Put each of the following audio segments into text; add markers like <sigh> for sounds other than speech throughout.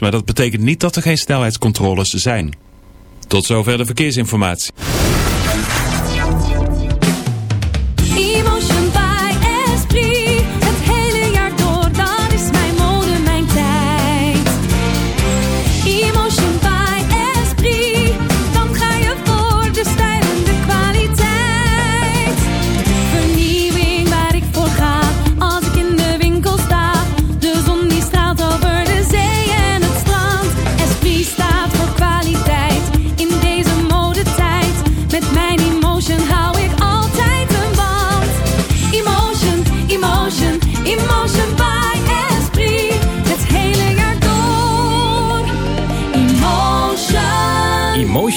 maar dat betekent niet dat er geen snelheidscontroles zijn. Tot zover de verkeersinformatie.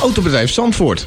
Autobedrijf Zandvoort.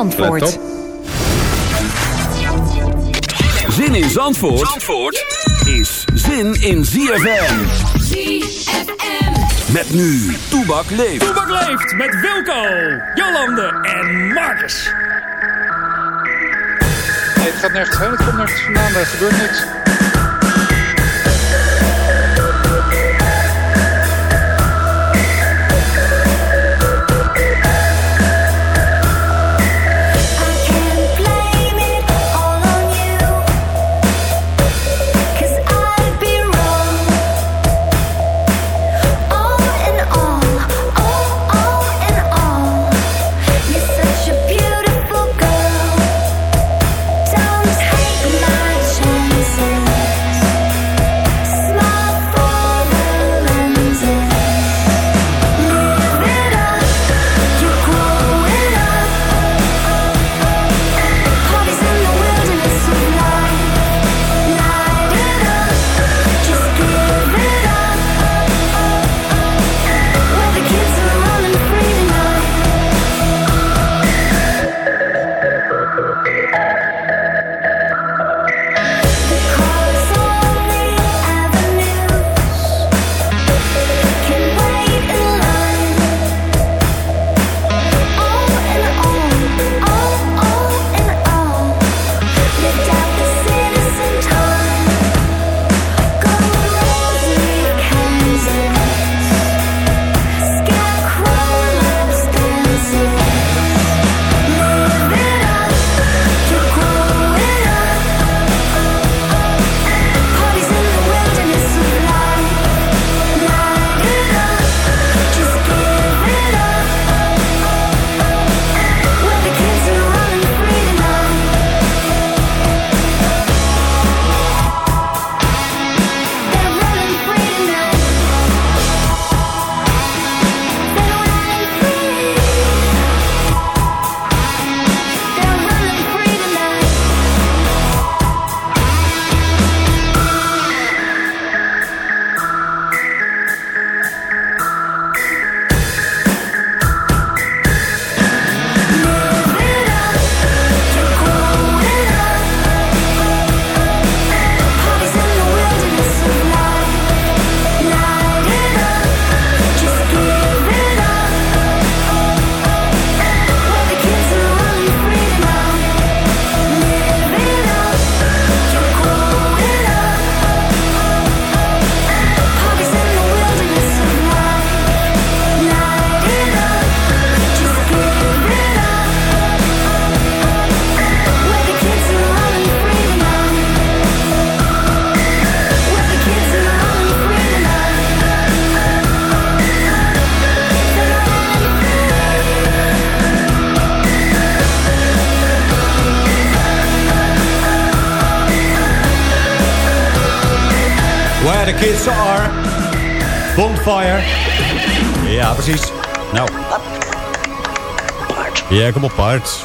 Zin in Zandvoort, Zandvoort is zin in ZFM. ZFM. Met nu, Toebak leeft. Toebak leeft met Wilco, Jolande en Marcus. Nee, het gaat nergens heen, het komt nergens vandaan, er gebeurt niks.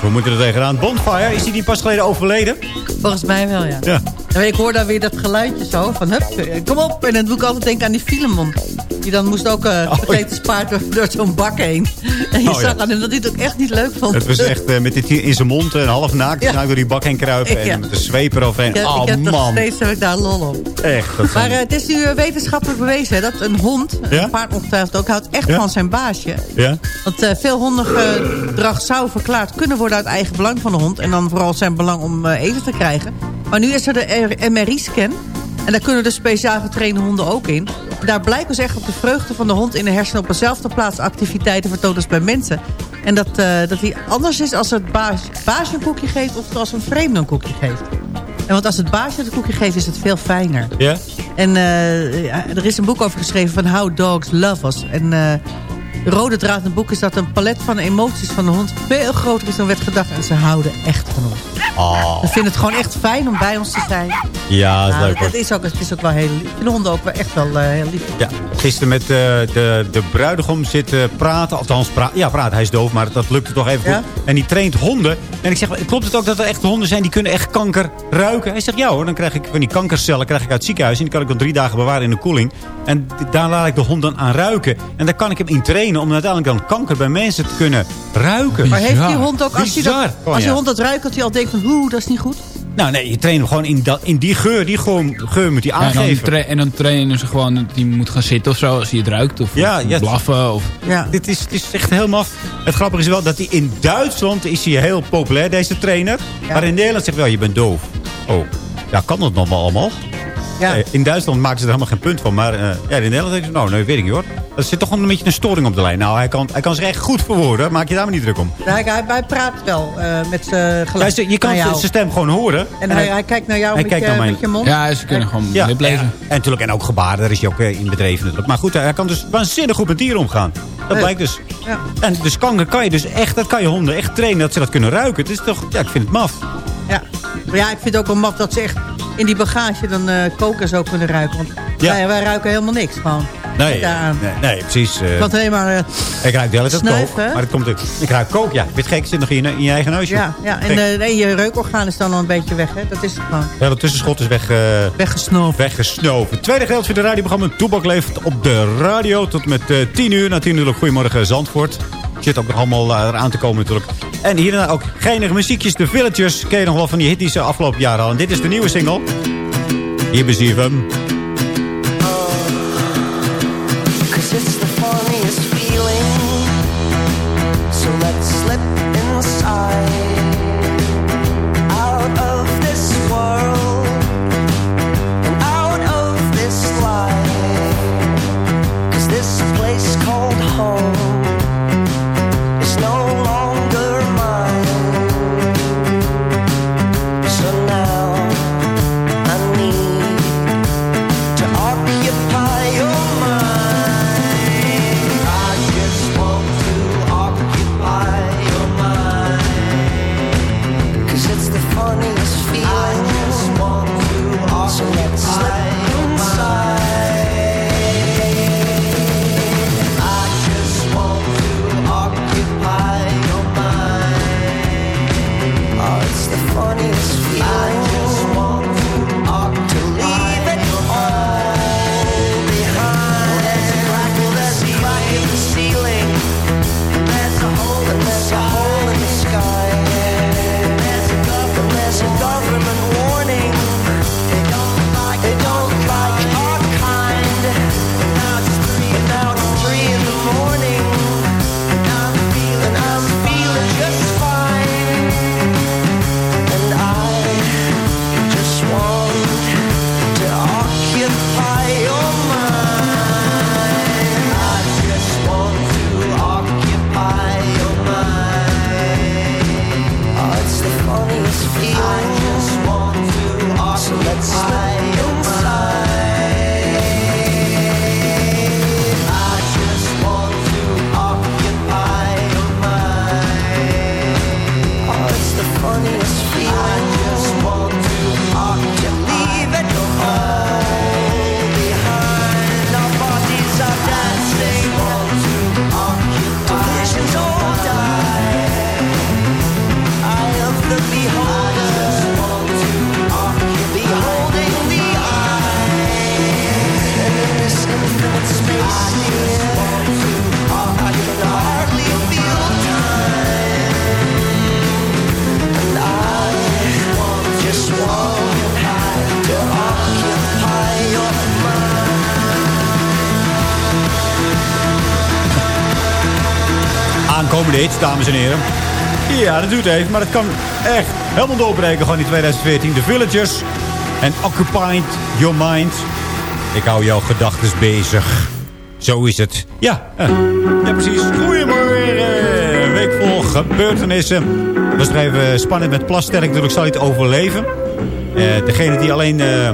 We moeten er tegenaan. Bonfire, is hij niet pas geleden overleden? Volgens mij wel, ja. Ja. Ik hoor daar weer dat geluidje zo van hup, eh, kom op. En dan doe ik altijd denken aan die Filemon. Die dan moest ook uh, gegeten spaard door, door zo'n bak heen. En je Oh, ja. zag aan hem dat hij het ook echt niet leuk vond. Het was echt eh, met dit in zijn mond, een half naakt. Ja. Ja. door die bak heen kruipen en met een zweep eroverheen. Ik, oh ik heb nog man, steeds heb ik daar lol op. echt. Dat Maar eh, het is nu eh, wetenschappelijk bewezen hè, dat een hond, een paard ongetwijfeld ook, houdt echt van zijn baasje. ja? Want eh, veel hondengedrag zou verklaard kunnen worden uit eigen belang van de hond. En dan vooral zijn belang om eh, eten te krijgen. Maar nu is er de MRI-scan. En daar kunnen de speciaal getrainde honden ook in. Daar blijkt dus echt dat de vreugde van de hond in de hersenen... op dezelfde plaats activiteiten vertoont als bij mensen. En dat, eh, dat hij anders is als het baas, baasje een koekje geeft... of als een vreemde een koekje geeft. En want als het baasje het koekje geeft, is het veel fijner. Ja? En eh, er is een boek over geschreven van How Dogs Love Us. En eh, de rode draad in het boek is dat een palet van emoties van de hond... veel groter is dan werd gedacht. En ze houden echt van ons. Oh, Ze vinden het gewoon echt fijn om bij ons te zijn. ja, dat is Nou, leuk dat is ook, het is ook wel heel lief. De honden ook wel echt wel eh, heel lief. Ja, gisteren met eh, de, de bruidegom zitten praten. Althans, pra ja, praten. Hij is doof, maar dat lukte toch even Ja? goed. En die traint honden. En ik zeg, klopt het ook dat er echt honden zijn die kunnen echt kanker ruiken? Hij zegt, ja hoor, dan krijg ik van die kankercellen krijg ik uit het ziekenhuis. En die kan ik dan drie dagen bewaren in de koeling. En daar laat ik de hond dan aan ruiken. En daar kan ik hem in trainen om uiteindelijk dan kanker bij mensen te kunnen ruiken. Maar heeft die hond ook, als, hij dat, als die hond dat ruikt, dat hij al denkt van... Oeh, dat is niet goed. Nou nee, je traint hem gewoon in, dat, in die geur. Die gewoon, geur moet hij Ja, en, dan aangeven. en dan trainen ze gewoon dat die moet gaan zitten of zo als hij het ruikt. Of, Ja, of ja. blaffen. Of, Ja. Dit is, het is echt helemaal... Het grappige is wel dat hij in Duitsland is hij heel populair, deze trainer. Maar in Nederland zegt wel, je bent doof. Oh, ja, kan dat nog wel allemaal? Ja. Eh, In Duitsland maken ze er helemaal geen punt van. Maar eh, ja, in Nederland denken ze, nou, nee, weet ik niet hoor. Er zit toch een beetje een storing op de lijn. Nou, hij kan, hij kan zich echt goed verwoorden. Maak je daar maar niet druk om. Hij, hij, hij praat wel eh, met zijn geluid je kan zijn stem gewoon horen. En hij, hij kijkt naar jou hij met, kijkt je, naar mij. met je mond. ja, ze kunnen gewoon Ja, lip lezen. En, en natuurlijk, en ook gebaren, daar is hij ook in bedreven natuurlijk. Maar goed, hij kan dus waanzinnig goed met dieren omgaan. Dat blijkt dus. Ja. En dus kanker kan je dus echt, dat kan je honden echt trainen, dat ze dat kunnen ruiken. Het is toch, ja, ik vind het maf. Ja. Maar ja, ik vind het ook wel maf dat ze echt in die bagage dan eh koken zo kunnen ruiken. Want Ja. wij, wij ruiken helemaal niks gewoon. Nee, nee, nee, precies. eh, Want alleen maar... eh, ik ruik wel Snuif, kook, maar het komt ook. Ik ruik kook, ja. Weet gek, zit nog in je, in je eigen neusje. ja, ja. En, eh, nee, je reukorgaan is dan al een beetje weg, hè. Dat is het gewoon. ja, dat tussenschot is weg, eh, Weggesnoven. weggesnoven. Het tweede gedeelte van de radioprogramma Toebak leeft op de radio tot met eh 10 uur. Na 10 uur Goedemorgen Zandvoort. Zit ook nog allemaal eh, eraan te komen natuurlijk. En hierna ook geinige muziekjes. De Villagers ken je nog wel van die hit afgelopen jaren hadden. En dit is de nieuwe single. Hier bezie je hem. Ja, dat doet even, maar het kan echt helemaal doorbreken gewoon in 2014. The Villagers en Occupied Your Mind. Ik hou jouw gedachten bezig. Zo is het. Ja, eh, ja precies. Goedemorgen. Week vol gebeurtenissen. Nog even spannend met Plasterk. Natuurlijk zal hij het overleven. Eh, degene die alleen, eh,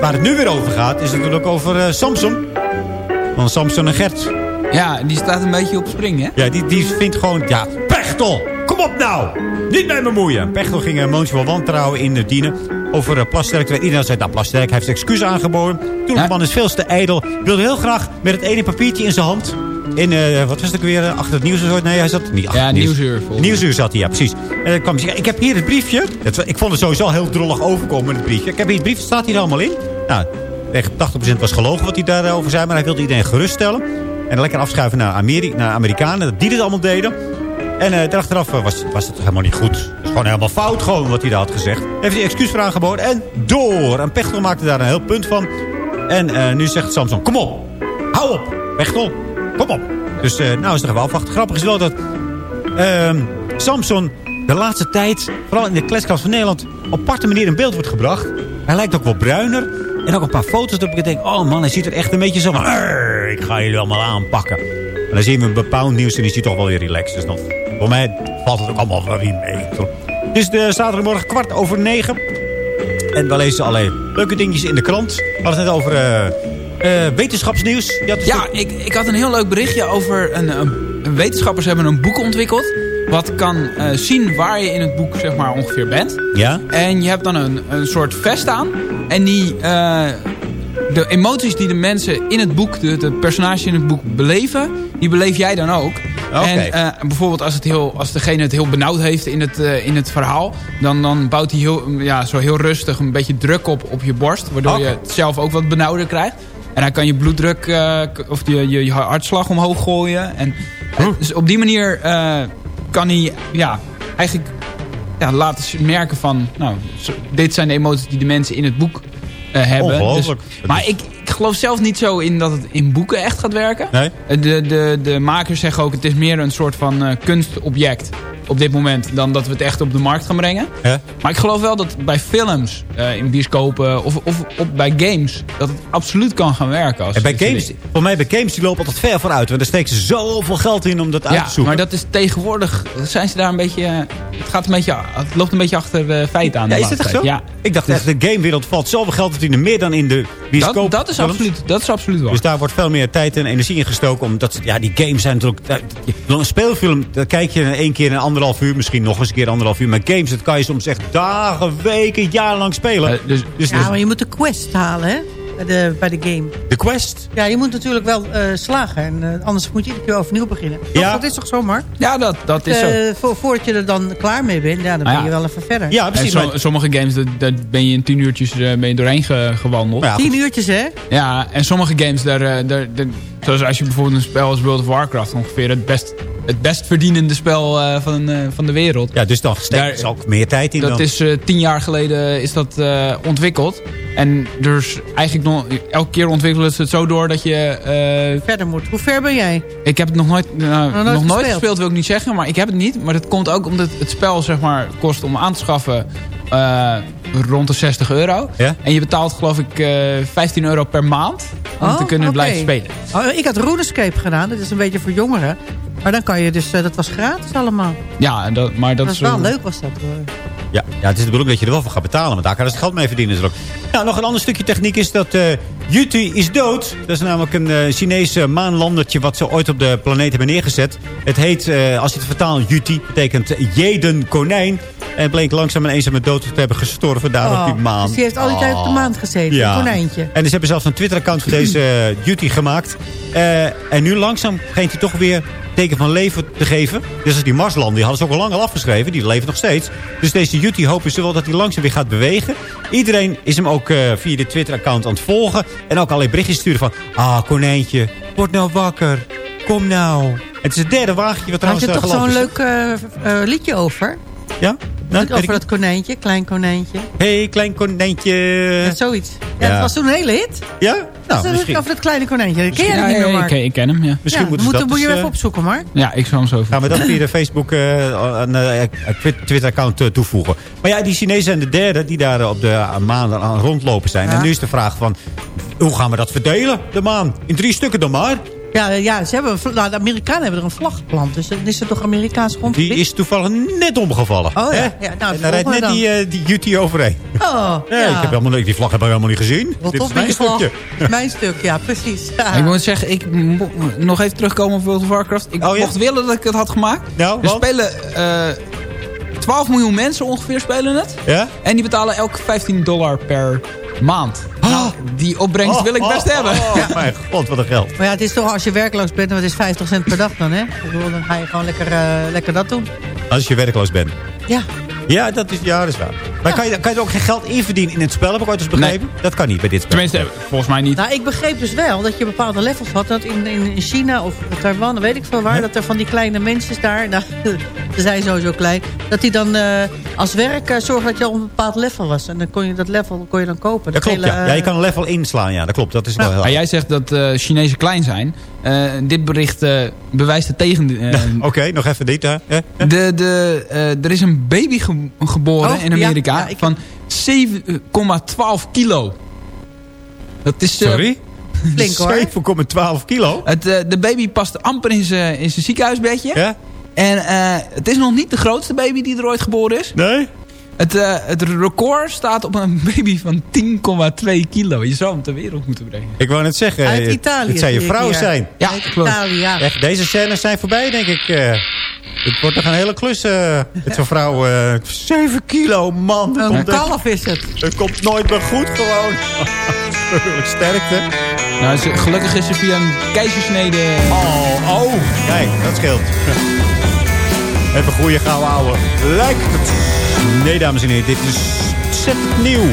waar het nu weer over gaat, is natuurlijk over Samson. Van Samson en Gert. Ja, die staat een beetje op spring, hè? Ja, die, die vindt gewoon... Ja, Pechtel, kom op nou! Niet met me moeien. Pechtel ging een motie van wantrouwen in dienen over uh, Plasterk. Terwijl Iedereen zei, nou Plasterk hij heeft excuus aangeboden. Toen de man is veel te ijdel. Wilde heel graag met het ene papiertje in zijn hand... In, uh, wat was het ook weer, uh, achter het nieuws? Nee, hij zat niet achter ja, het nieuws. nieuwsuur. Nieuwsuur zat hij, ja, precies. En dan kwam hij zeggen, ik heb hier het briefje. Het, ik vond het sowieso heel drollig overkomen, het briefje. Ik heb hier het briefje, staat hier allemaal in. Nou, tegen 80% was gelogen wat hij daarover zei. Maar hij wilde iedereen geruststellen. En lekker afschuiven naar, Ameri naar Amerikanen. Dat die dit allemaal deden. En uh, daarachteraf was, was het helemaal niet goed. Het is gewoon helemaal fout gewoon wat hij daar had gezegd. Heeft hij excuus voor aangeboden en door. En Pechtel maakte daar een heel punt van. En uh, nu zegt Samson, kom op. Hou op, Pechtel. Kom op. Dus nou is het even afwachten. Grappig is wel dat ehm, Samson de laatste tijd, vooral in de kleskast van Nederland, op aparte manier in beeld wordt gebracht. Hij lijkt ook wel bruiner. En ook een paar foto's dat ik denk, oh man, hij ziet er echt een beetje zo van, ik ga jullie allemaal aanpakken. En dan zien we een bepaald nieuws en is hij toch wel weer relaxed. Dus dan, voor mij valt het ook allemaal wel weer mee. Het is de zaterdagmorgen kwart over negen. En we lezen allerlei leuke dingetjes in de krant. We hadden het net over uh, uh, wetenschapsnieuws. Ja, ja ik, ik had een heel leuk berichtje over... Een, een, wetenschappers hebben een boek ontwikkeld wat kan uh, zien waar je in het boek zeg maar ongeveer bent. Ja. En je hebt dan een, een soort vest aan. En die, uh, de emoties die de mensen in het boek, de, de personages in het boek beleven, die beleef jij dan ook. Okay. En uh, bijvoorbeeld als, het heel, als degene het heel benauwd heeft in het, uh, in het verhaal... Dan, dan bouwt hij heel, ja, zo heel rustig een beetje druk op op je borst. Waardoor okay. je het zelf ook wat benauwder krijgt. En dan kan je bloeddruk uh, of je, je, je hartslag omhoog gooien. En, huh? Dus op die manier kan hij ja, eigenlijk ja, laten merken van... Nou, dit zijn de emoties die de mensen in het boek hebben. Dus, maar ik geloof zelf niet zo in dat het in boeken echt gaat werken. Nee? De, de, de makers zeggen ook, het is meer een soort van uh, kunstobject op dit moment dan dat we het echt op de markt gaan brengen. Ja? Maar ik geloof wel dat bij films, uh, in bioscopen of, of op, bij games... dat het absoluut kan gaan werken. Als en bij games, voor mij bij games die lopen altijd ver vooruit. Want daar steken ze zoveel geld in om dat ja, uit te zoeken. maar dat is tegenwoordig... zijn ze daar een beetje... Het, gaat een beetje, het loopt een beetje achter de feiten aan. Ja, is dat echt zo? Ja. Ik dacht echt, de gamewereld valt zoveel geld verdienen. Meer dan in de bioscoop. Dat, dat, is, absoluut, dat is absoluut waar. Dus daar wordt veel meer tijd en energie in gestoken. Omdat ja, die games zijn natuurlijk... Een speelfilm, daar kijk je één keer in anderhalf uur. Misschien nog eens een keer anderhalf uur. Maar games, dat kan je soms echt dagen, weken, jarenlang spelen. Uh, dus, dus, ja, maar je moet de quest halen, hè? Bij de, bij de game. De quest? Ja, je moet natuurlijk wel uh, slagen. En, uh, anders moet je iedere keer overnieuw beginnen. Ja. Dat is toch zo, Mark? Ja, dat, dat is uh, zo. Voor, voordat je er dan klaar mee bent, ja, dan ben ah, ja. je wel even verder. Ja, precies. En sommige games, daar ben je in tien uurtjes ben je doorheen ge, gewandeld. Ja, tien uurtjes, hè? Ja, en sommige games, daar, daar, daar, zoals als je bijvoorbeeld een spel als World of Warcraft... ongeveer het best, het best verdienende spel uh, van, uh, van de wereld. Ja, dus dan steekt er ook meer tijd in Dat dan. is uh, tien jaar geleden is dat ontwikkeld. En dus eigenlijk nog, elke keer ontwikkelen ze het zo door dat je... Verder moet. Hoe ver ben jij? Ik heb het nog nooit, nou, nog nooit, nog nooit gespeeld. gespeeld, wil ik niet zeggen. Maar ik heb het niet. Maar dat komt ook omdat het spel zeg maar, kost om aan te schaffen rond de 60 euro. Ja? En je betaalt geloof ik uh, 15 euro per maand om oh, te kunnen okay. blijven spelen. Oh, ik had RuneScape gedaan. Dat is een beetje voor jongeren. Maar dan kan je dus, uh, dat was gratis allemaal. Ja, dat, maar dat, dat is wel leuk was dat. Hoor. Ja, ja, het is de bedoeling dat je er wel voor gaat betalen. Want daar kan je het geld mee verdienen. Dus nou, nog een ander stukje techniek is dat uh, Yuti is dood. Dat is namelijk een uh, Chinese maanlandertje wat ze ooit op de planeet hebben neergezet. Het heet, uh, als je het vertaalt, Yuti, betekent jeden konijn. En bleek langzaam en eenzaam dood te hebben gestorven daar oh, op die maan. Dus die heeft al die tijd op de maan gezeten, ja. een konijntje. En dus hebben zelfs een Twitter-account voor deze uh, Yuti gemaakt. Uh, en nu langzaam begint hij toch weer teken van leven te geven. Dus als die Marsland, die hadden ze ook al lang al afgeschreven. Die leven nog steeds. Dus deze Yuti hopen ze wel dat hij langzaam weer gaat bewegen. Iedereen is hem ook uh, via de Twitter-account aan het volgen. En ook allerlei berichtjes sturen van... Ah, konijntje, word nou wakker. Kom nou. Het is het derde wagentje wat trouwens Had je toch zo'n leuk uh, uh, liedje over? Ja? Nou, ik Over dat konijntje, klein konijntje. hey, klein konijntje. Ja, zoiets. Ja, Ja. dat was toen een hele hit. Ja? Nou, dat misschien, over dat kleine konijntje. Ken jij Ja, dat niet ja, meer, ik, Mark? ik ken hem, ja. misschien ja, moeten moet, dat moet je dus, even eh, opzoeken, Mark. Ja, ik zal hem zo Gaan we dat via de Facebook eh, eh, Twitter-account eh, toevoegen. Maar ja, die Chinezen zijn de derde die daar op de maanden aan rondlopen zijn. Ja. En nu is de vraag van, hoe gaan we dat verdelen, de maan? In drie stukken dan maar. Ja, ja ze hebben, nou, de Amerikanen hebben er een vlag geplant. Dus dan is het toch Amerikaans grondgebied? Die is toevallig net omgevalgen. Oh ja, hè? ja, nou, en daar rijdt net die, eh, die Jutti overheen. Oh, Nee, ja. ik heb helemaal, die vlag heb ik helemaal niet gezien. Wat Dit is mijn stukje. Mijn stuk, ja, precies. Ja. <laughs> Ik moet zeggen, ik nog even terugkomen op World of Warcraft. Ik Oh, ja? mocht willen dat ik het had gemaakt. Nou, er want? spelen eh 12 miljoen mensen ongeveer spelen het. Ja? En die betalen elk 15 dollar per maand. Nou, die opbrengst wil ik best oh, hebben. Oh, Ja. mijn god, wat een geld. Maar ja, het is toch als je werkloos bent, want het is 50 cent per dag dan, hè? Ik bedoel, dan ga je gewoon lekker, eh, lekker dat doen. Als je werkloos bent. Ja. Ja, dat is, ja, dat is waar. Maar kan, je, kan je er ook geen geld in verdienen in het spel? Heb ik ooit eens begrepen? Dat kan niet bij dit spel. Tenminste, volgens mij niet. Nou, ik begreep dus wel dat je bepaalde levels had. Dat in, in, in China of Taiwan, weet ik veel waar... dat er van die kleine mensen daar... <laughs> Nou, ze zijn sowieso klein. Dat die dan eh, als werk eh, zorgen dat je op een bepaald level was. En dan kon je dat level kon je dan kopen. Dat klopt, hele, ja. eh, ja. Je kan een level inslaan, ja. Dat klopt, dat is wel heel Maar jij zegt dat eh Chinezen klein zijn. Eh, dit bericht eh, bewijst het tegen. <laughs> eh, Oké, nog even dit. hè. De, de, eh, er is een baby geboren Oh, in Amerika ja, ja, ik- van 7,12 kilo. Dat is... eh, Sorry? <laughs> Flink, hoor. 7,12 kilo? Het, eh, de baby past amper in zijn in zijn ziekenhuisbedje. Ja? En eh, het is nog niet de grootste baby die er ooit geboren is. Nee? Het, eh, het record staat op een <laughs> baby van 10,2 kilo. Je zou hem ter wereld moeten brengen. Ik wou net zeggen, Uit het- Italië het zou je vrouw hier. zijn. Ja, Uit klopt. Italië, ja. Echt, deze scènes zijn voorbij, denk ik. eh. het wordt nog een hele klus eh, met zo'n vrouw. eh 7 kilo, man. Een kalf is het. het komt nooit meer goed, gewoon. <laughs> Sterkte. Nou, ze- gelukkig is ze via een keizersnede... Oh, oh. Kijk, dat scheelt. <laughs> Even goede gouden ouwe. Lijkt het. Nee, dames en heren, dit is ontzettend nieuw.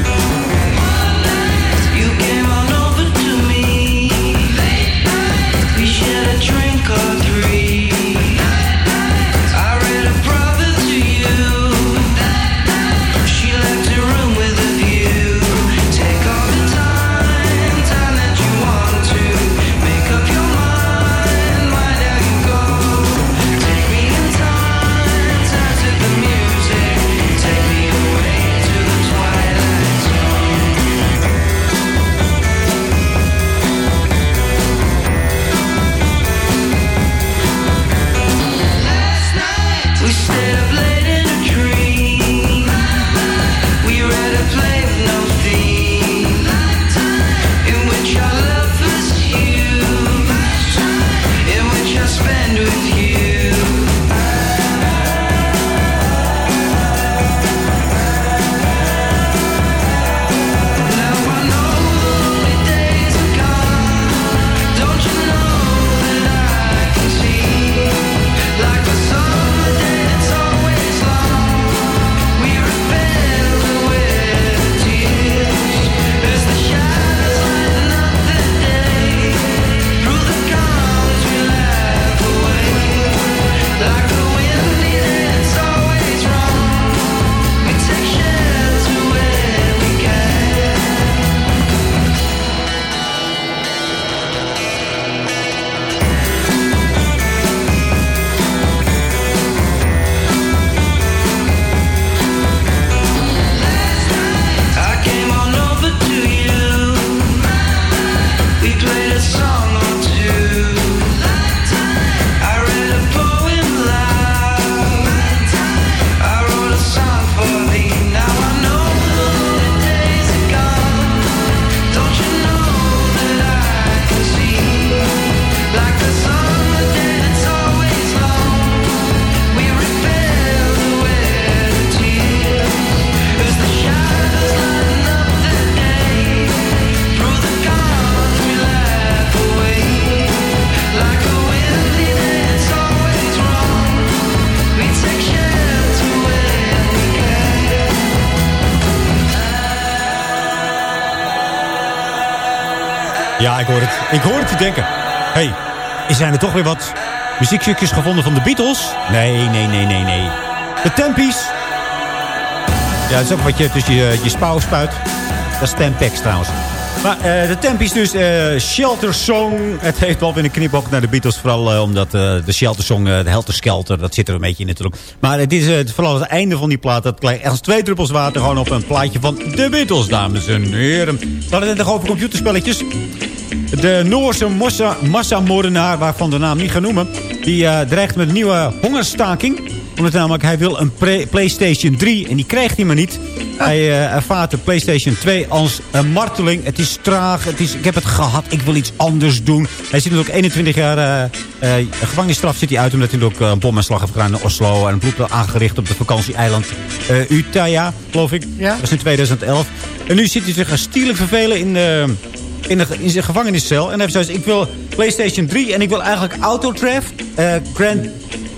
Toch weer wat muziekstukjes gevonden van de Beatles? Nee, nee, nee, nee, nee. De Tempies. Ja, dat is ook wat je tussen je, je spouw spuit. Dat is Tempex trouwens. Maar eh, de temp is dus eh, Shelter Song. Het heeft wel weer een knipoog naar de Beatles. Vooral eh, omdat de Shelter Song, de Helter Skelter, dat zit er een beetje in natuurlijk. Maar het is vooral het einde van die plaat. Dat lijkt als twee druppels water gewoon op een plaatje van de Beatles, dames en heren. We hadden het nog over computerspelletjes. De Noorse massa- massamoordenaar, waarvan de naam niet gaan noemen... die dreigt met een nieuwe hongerstaking. Omdat namelijk hij wil een PlayStation 3 en die krijgt hij maar niet. Hij eh, ervaart de PlayStation 2 als een marteling. Het is traag, het is, ik heb het gehad, ik wil iets anders doen. Hij zit natuurlijk 21 jaar eh, gevangenisstraf zit hij uit... omdat hij ook een bomaanslag heeft gedaan in Oslo... en een bloed aangericht op de vakantieeiland Utaya, geloof ik. Ja. Dat is in 2011. En nu zit hij zich stielijk vervelen in... in, de, in zijn gevangeniscel. En hij heeft zoiets, ik wil PlayStation 3 en ik wil eigenlijk Autotheft, eh Grand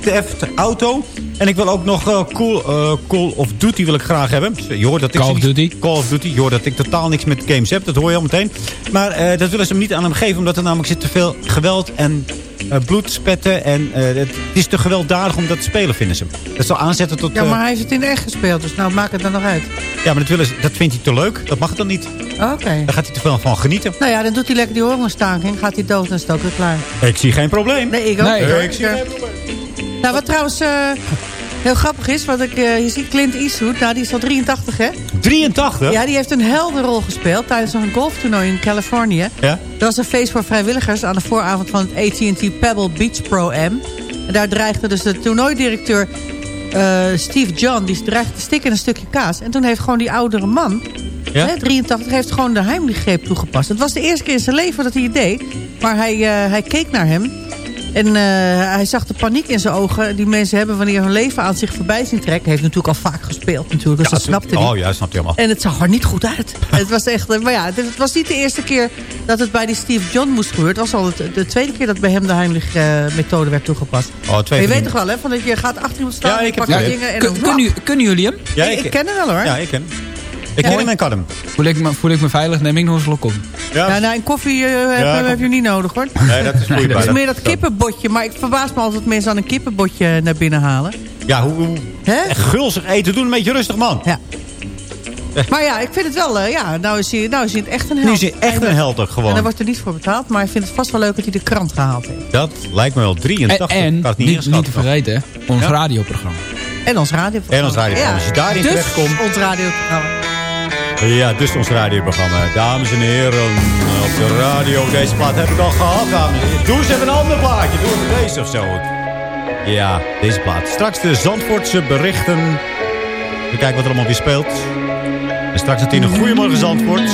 Theft Auto. En ik wil ook nog eh, cool, eh, Call of Duty wil ik graag hebben. Je hoort dat ik Call of Duty. Call of Duty. Je hoort dat ik totaal niks met games heb. Dat hoor je al meteen. Maar eh, dat willen ze hem niet aan hem geven. Omdat er namelijk zit te veel geweld en eh, bloed spetten. En eh, het is te gewelddadig om dat te spelen, vinden ze. Dat zal aanzetten tot... Ja, maar hij heeft het in de echt gespeeld, dus nou maakt het dan nog uit. ja, maar dat, willen ze, dat vindt hij te leuk. Dat mag dan niet. Oké. Daar gaat hij te veel van genieten. Nou ja, dan doet hij lekker die hongerstaking. Gaat hij dood en is het ook weer klaar. Ik zie geen probleem. Nee, ik ook Nee, ik zie geen probleem. Nou, wat trouwens eh, heel grappig is, want ik, eh, je ziet Clint Eastwood, nou die is al 83 hè? 83? Ja, die heeft een heldenrol gespeeld tijdens een golftoernooi in Californië. Ja? Dat was een feest voor vrijwilligers aan de vooravond van het AT&T Pebble Beach Pro-Am. En daar dreigde dus de toernooidirecteur eh, Steve John, die dreigde te stikken in een stukje kaas. En toen heeft gewoon die oudere man, Ja? hè, 83, heeft gewoon de heimlichgreep toegepast. Het was de eerste keer in zijn leven dat hij het deed. Maar hij, hij keek naar hem. En eh, hij zag de paniek in zijn ogen die mensen hebben wanneer hun leven aan zich voorbij zien trekken. Hij heeft natuurlijk al vaak gespeeld natuurlijk, dus dat snapte hij. Oh ja, dat snapte hij helemaal. En het zag er niet goed uit. <laughs> het was echt, eh, maar ja, het, het was niet de eerste keer dat het bij die Steve John moest gebeuren. Het was al het- de tweede keer dat bij hem de Heimlich-methode werd toegepast. Oh, twee je weet toch wel, hè? Van dat je gaat achter iemand staan, Ja, en ik je heb dingen en Kun- dan... kunnen, kunnen jullie hem? Ja, ik, ik ken hem wel hoor. Ja, ik ken hem. Ik Ja. ken hem en kan hem. Voel ik, me, voel ik me veilig, neem ik nog een slok op. Ja, Ja, nou, een koffie eh, heb, Ja, heb je niet nodig hoor. nee, dat is vloeibaar. Het is meer dat kippenbotje. Maar ik verbaas me altijd dat mensen aan een kippenbotje naar binnen halen. Ja, hoe, hoe echt gulzig eten. Doe een beetje rustig, man. Ja. Maar ja, ik vind het wel... eh, ja, nou is, hij, nou is hij het echt een held. Nu is hij echt een held ook En gewoon. daar wordt er niet voor betaald. Maar ik vind het vast wel leuk dat hij de krant gehaald heeft. Dat lijkt me wel En, 83. en Ik had het niet, niet, ingeschat te vergeten, ons Ja. radioprogramma. En ons radioprogramma. En ons radioprogramma. Als je daarin dus terechtkomt- ons radioprogramma. Ja, dus ons radioprogramma. Dames en heren, op de radio. Deze plaat heb ik al gehad, dames en heren. Doe eens even een ander plaatje. Doe even deze of zo. Ja, deze plaat. Straks de Zandvoortse berichten. We kijken wat er allemaal weer speelt. En straks het in een Goedemorgen Zandvoort.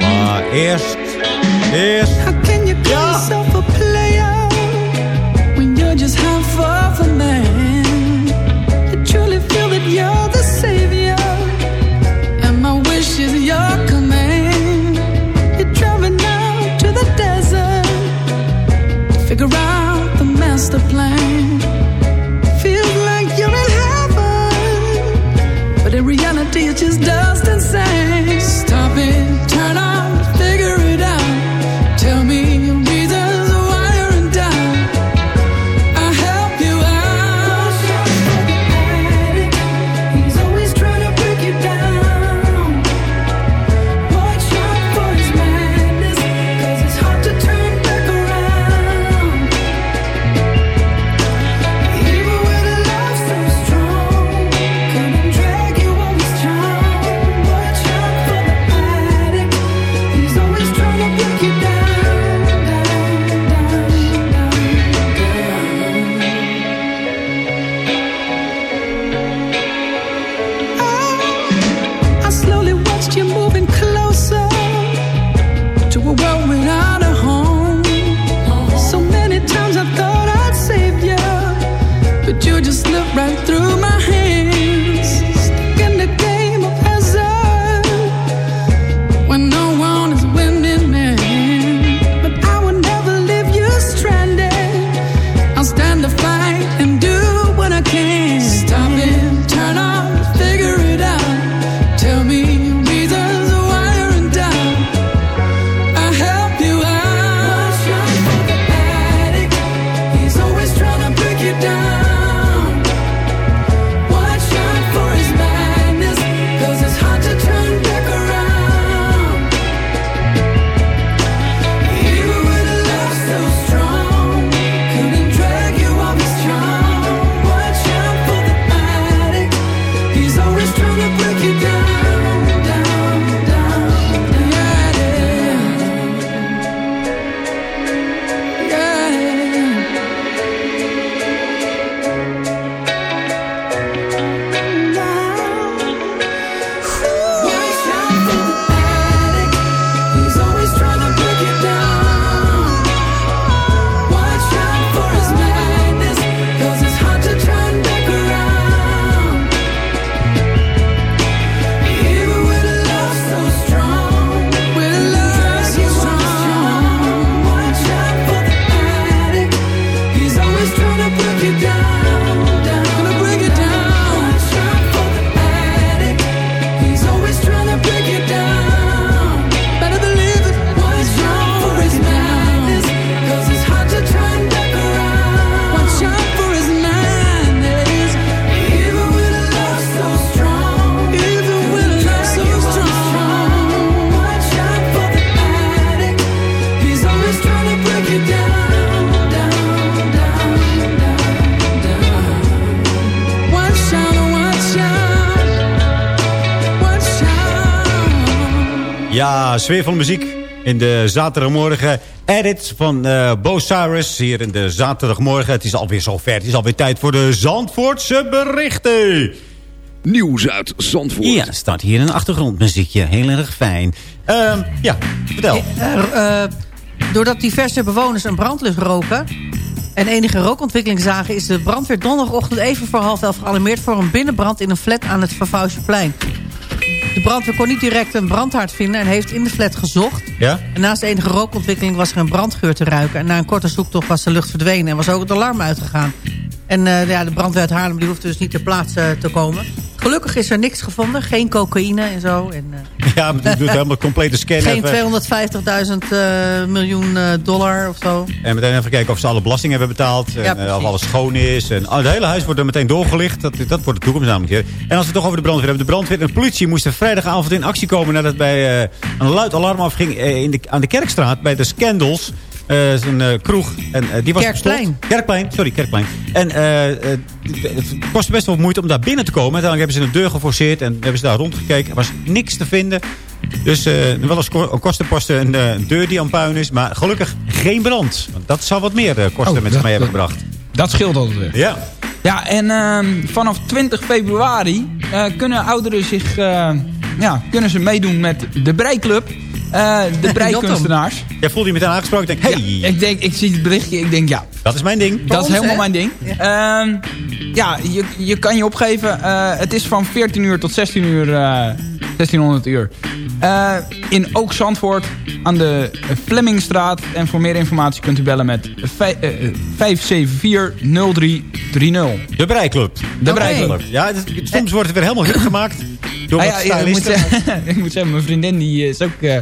Maar eerst... Eerst... Ja. Ja, sfeer van muziek in de zaterdagmorgen. Edit van eh Bo Cyrus hier in de zaterdagmorgen. Het is alweer zover. Het is alweer tijd voor de Zandvoortse berichten. Nieuws uit Zandvoort. Ja, staat hier een achtergrondmuziekje. Heel erg fijn. Ehm, ja, vertel. Er, eh, doordat diverse bewoners een brandlucht roken... en enige rookontwikkeling zagen... is de brandweer donderdagochtend even voor half elf gealarmeerd... voor een binnenbrand in een flat aan het Vervouwsjeplein. Brandweer kon niet direct een brandhaard vinden... en heeft in de flat gezocht. Ja? En naast de enige rookontwikkeling was er een brandgeur te ruiken. En na een korte zoektocht was de lucht verdwenen... en was ook het alarm uitgegaan. En eh, ja, de brandweer uit Haarlem die hoeft dus niet ter plaatse eh, te komen. Gelukkig is er niks gevonden. Geen cocaïne en zo. En, eh, <laughs> Ja, maar het doet helemaal een complete scan. geen even. 250.000 eh, miljoen eh, dollar of zo. En meteen even kijken of ze alle belasting hebben betaald. En Ja, of alles schoon is. En oh, het hele huis wordt er meteen doorgelicht. Dat, dat wordt de toekomst namelijk. En als we het toch over de brandweer hebben. De brandweer en de politie moesten vrijdagavond in actie komen... nadat bij een luid alarm afging in de, aan de Kerkstraat... bij de Scandals. Eh een eh, kroeg. En, eh, die was Kerkplein. gestopt. Kerkplein, sorry, Kerkplein. En het kostte best wel moeite om daar binnen te komen. Uiteindelijk hebben ze een deur geforceerd en hebben ze daar rondgekeken. Er was niks te vinden. Dus eh wel als ko- kostenposten een deur die aan puin is. Maar gelukkig geen brand. Want dat zou wat meer kosten Oh, met zich mee hebben dat- gebracht. Dat scheelt altijd weer. Ja. Ja, en ehm, vanaf 20 februari eh, kunnen ouderen zich eh, ja, kunnen ze meedoen met de Breiklub. Eh de <laughs> Breikunstenaars. Jij voelde je meteen aangesproken. Ik denk, hey, Ja, ik, denk, ik zie het berichtje, ik denk ja, dat is mijn ding. dat is helemaal hè? mijn ding. Ja, ja je, je kan je opgeven. eh, het is van 14 uur tot 16 uur, eh 1600 uur. Eh, in Ook Zandvoort aan de Flemmingstraat. En voor meer informatie kunt u bellen met vij- eh, eh, 574-0330. De Breiklub. De. Breiklub. Ja, het- soms wordt het weer helemaal hip gemaakt. Door Ah wat ja, ja, ik, moet zeggen, <laughs> ik moet zeggen, mijn vriendin die is ook eh,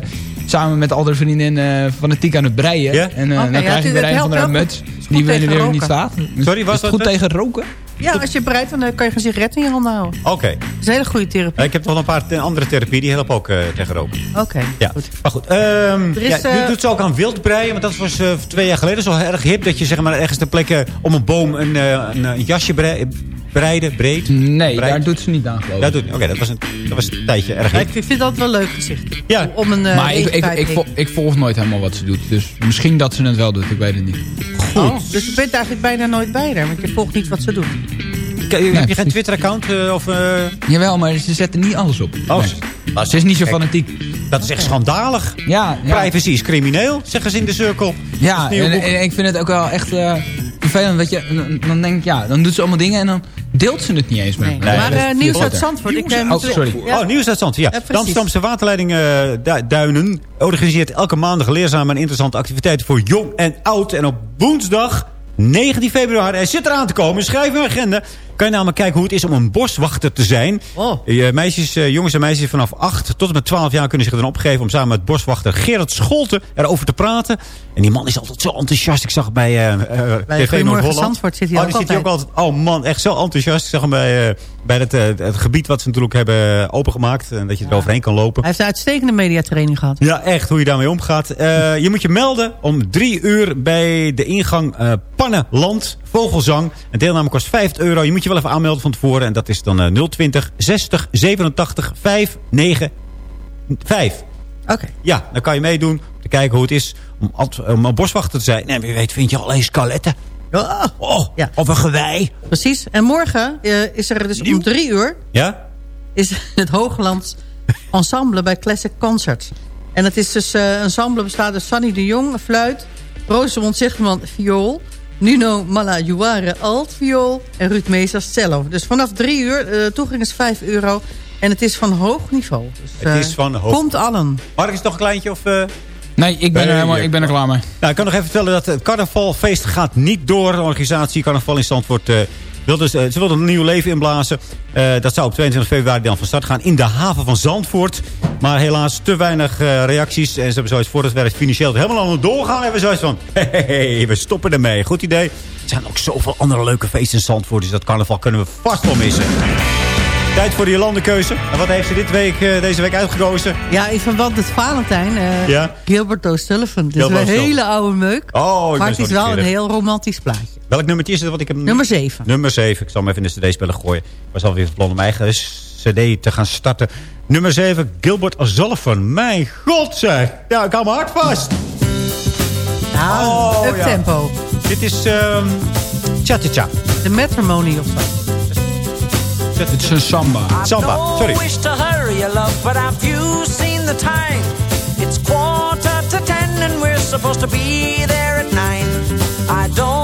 samen met andere vriendinnen eh, fanatiek aan het breien. Ja? En eh, Oké, dan ja, krijg je weer het een van haar muts die weer er niet staat. Sorry, was is het dat goed het? tegen roken? Ja, als je bereidt, dan eh, kan je een sigaret in je handen houden. Oké. Dat is een hele goede therapie. Ik heb nog een paar andere therapie. Die helpen ook eh, tegen roken. Oké, Ja, goed. maar goed. is, ja, nu eh, doet ze ook aan wildbreien. Want dat was eh, twee jaar geleden zo erg hip. Dat je zeg maar ergens ter plekke om een boom een, eh, een, eh, jasje brei- breiden, breed. Nee, Breid. daar doet ze niet aan geloof Dat ik. doet, Oké, dat, was een, dat was een tijdje erg Ja, hip. ik vind dat wel leuk gezicht. Ja. Om een uh, Maar ik, ik, ik, vol- ik volg nooit helemaal wat ze doet. Dus misschien dat ze het wel doet, ik weet het niet. Oh, dus je bent eigenlijk bijna nooit bij haar, want je volgt niet wat ze doet. Heb je geen. Twitter-account? eh, of, eh, Jawel, maar ze zetten niet alles op. Oh, Nee. ze- Ze is niet zo Kijk, fanatiek. Dat is echt schandalig. Ja, ja. Privacy is crimineel, zeggen ze in de cirkel. Ja, en, ik vind het ook wel echt eh, vervelend. Dat je, dan- dan denk ik, ja, dan doet ze allemaal dingen en dan deelt ze het niet eens meer. Nee. Nee, maar eh, nieuws uit. Zandvoort. Ik, Oh, sorry. Ja. Oh, nieuws uit Zandvoort. Ja. Ja, de. Amsterdamse waterleiding eh, Du- Duinen organiseert elke maandag leerzame en interessante activiteiten voor jong en oud. En op woensdag 19 februari, hij zit eraan te komen, schrijf in mijn agenda. Kan je namelijk kijken hoe het is om een boswachter te zijn. Oh. Eh, meisjes, eh, jongens en meisjes vanaf 8 tot en met 12 jaar kunnen zich dan opgeven... om samen met boswachter Gerard Scholten erover te praten. En die man is altijd zo enthousiast. Ik zag bij, eh, Bij TV Noord-Holland. Zit hij oh, ook zit hij ook altijd. Oh man, echt zo enthousiast. Ik zag hem bij, bij het, het gebied wat ze natuurlijk hebben opengemaakt. En dat je er overheen kan lopen. Hij heeft een uitstekende mediatraining gehad. Ja, echt, hoe je daarmee omgaat. Je moet je melden om drie uur bij de ingang Pannenland, Vogelzang. Een deelname kost 5 euro. Je moet je wel even aanmelden van tevoren. En dat is dan eh 020 60 87 595. Oké. Ja, dan kan je meedoen om te kijken hoe het is om, om een boswachter te zijn. En wie weet vind je alleen skeletten. Ah, Oh, Ja. Of een gewei. precies. En morgen eh, is er dus om drie uur... Ja? is <laughs> het Hooglands Ensemble bij Classic Concerts. En het is dus eh, een ensemble bestaat uit Sanny de Jong, fluit... Rosemond Zichtman, viool... Nuno Malajuare, alt, viool... en Ruud Meesters, cello. Dus vanaf drie uur, de toegang is 5 euro... en het is van hoog niveau. Dus, Het eh, is van hoog- Komt allen. Mark, is het nog een kleintje of... eh? Nee, ik ben, er helemaal, ik ben er klaar mee. Nou, ik kan nog even vertellen dat het carnavalfeest gaat niet door. De organisatie Carnaval in Zandvoort uh, dus, uh, ze wilden een nieuw leven inblazen. Uh, dat zou op 22 februari dan van start gaan in de haven van Zandvoort. Maar helaas te weinig uh, reacties. En ze hebben zoiets voor het werk financieel helemaal aan het doorgaan. Hebben we zoiets van, <laughs> hey, we stoppen ermee. Goed idee. Er zijn ook zoveel andere leuke feesten in Zandvoort. Dus dat carnaval kunnen we vast wel missen. Tijd voor die landenkeuze. En wat heeft ze dit week, uh, deze week uitgekozen? Ja, in verband met Valentijn. Uh, ja? Gilbert O'Sullivan. Het is Gilbert een hele oude meuk. Oh, ik maar het is wel een heel romantisch plaatje. Welk nummertje is het? Wat ik heb... Nummer 7. Nummer 7. Ik zal hem even in de cd-speler gooien. Ik was alweer het blonde mij cd te gaan starten. Nummer 7, Gilbert Sullivan. Mijn god zeg. Ja, ik hou mijn hart vast. Nou, Oh, up ja. tempo. Dit is... ehm Tja, tja, tja. De matrimony of zo. Het is een samba. Samba, sorry. wish to hurry you love, but have you seen the time? It's quarter to ten and we're supposed to be there at nine. I don't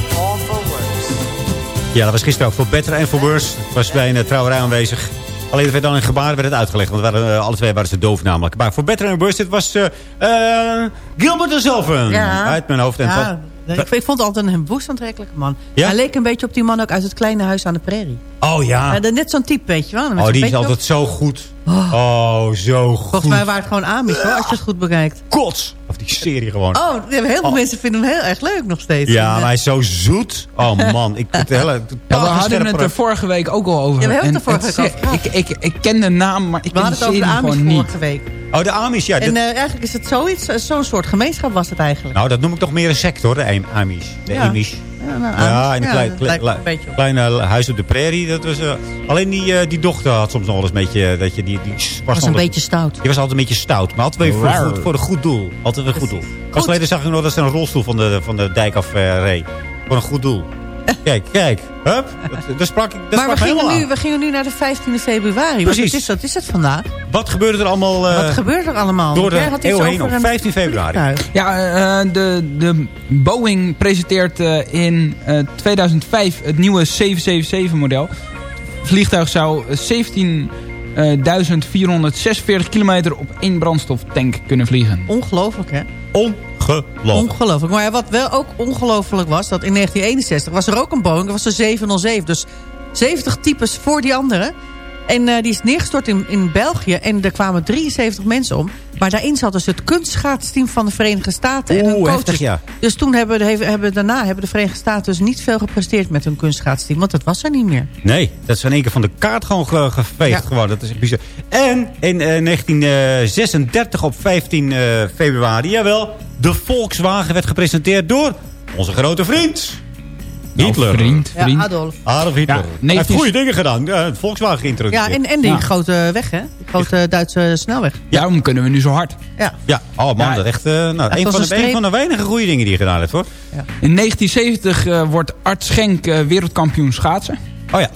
Ja, dat was gisteren ook voor Better en voor Worse. Het was bij een eh, trouwerij aanwezig. Alleen het werd dan in gebaren werd het uitgelegd. Want waren, eh, alle twee waren ze doof namelijk. Maar voor Better en Worse, dit was eh eh, Gilbert de Zalven. Ja. Uit mijn hoofd. En Ja, ik, ik vond het altijd een woest aantrekkelijke man. Ja? Hij leek een beetje op die man ook uit het kleine huis aan de prairie. Oh ja. Dat- net zo'n type, weet je wel. Oh, die is op. altijd zo goed. Oh, zo goed. Volgens mij waren het gewoon Amish, hoor, als je het goed bekijkt. Kots. Die serie gewoon. Oh, heel veel Oh. mensen vinden hem heel erg leuk nog steeds. Ja, maar hij is zo zoet. Oh man, ik het hele. Ja, we hadden het er vorige week ook al over. Ja, we hebben het er vorige week over Ik, ik, ik ken de naam, maar ik we ken hadden de het over de niet. vorige week. Oh, de Amish, ja. En eh, eigenlijk is het zoiets, eh, zo'n soort gemeenschap was het eigenlijk. nou, dat noem ik toch meer een sector, de Am- Amish. De Ja. Amish. Ja, nou, Ja, Amish, en een ja, klein, klein, eh, huis op de prairie. Dat was, eh, alleen die, eh, die dochter had soms nog wel eens een beetje... Dat je, die, die was, was een beetje stout. Die was altijd een beetje stout. Maar altijd weer voor, goed, voor een goed doel. Altijd een goed doel. Pas geleden zag ik nog dat ze een rolstoel van de, van de dijk af eh, reed. Voor een goed doel. Kijk, kijk. Hup. Dat, dat sprak ik dat Maar we sprak gingen, nu, aan. we gingen nu naar de 15e februari. Precies. Wat is, dat is het vandaag? Wat gebeurde er allemaal eh, Wat gebeurt er allemaal? door de had eeuw heen op een 15 februari? vliegtuig. Ja, eh, de, de Boeing presenteert eh, in eh, 2005 het nieuwe 777-model. Het vliegtuig zou 17.446 kilometer op één brandstoftank kunnen vliegen. Ongelooflijk, hè? Ongelooflijk. Maar wat wel ook ongelooflijk was, dat in 1961 was er ook een Boeing. Dat was de 707. Dus 70 types voor die andere. En eh, die is neergestort in, in België. En er kwamen 73 mensen om. Maar daarin zat dus het kunstschaatsteam van de Verenigde Staten. en hun Oeh, coaches. heftig, ja. Dus toen hebben, hebben, hebben, daarna hebben de Verenigde Staten dus niet veel gepresteerd met hun kunstschaatsteam. Want dat was er niet meer. Nee, dat is in één keer van de kaart gewoon ge- geveegd. Ja. Gewoon. Dat is bizar. En in eh, 1936 op 15 eh, februari, jawel, de Volkswagen werd gepresenteerd door onze grote vriend. Hitler. Nou, vriend, Ja, vriend. Adolf. Adolf Hitler. Ja, Hij heeft 19 goede dingen gedaan. Ja, Volkswagen Ja, geïntroduceerd. en, en die Ja. grote weg, hè? Die grote Duitse snelweg. Daarom kunnen we nu zo hard. Ja. Ja, oh man, Ja. dat is echt eh, nou, Dat een, van een de, een van de weinige goede dingen die je gedaan hebt, hoor. In 1970 eh, wordt Art Schenk eh, wereldkampioen schaatsen. Oh ja.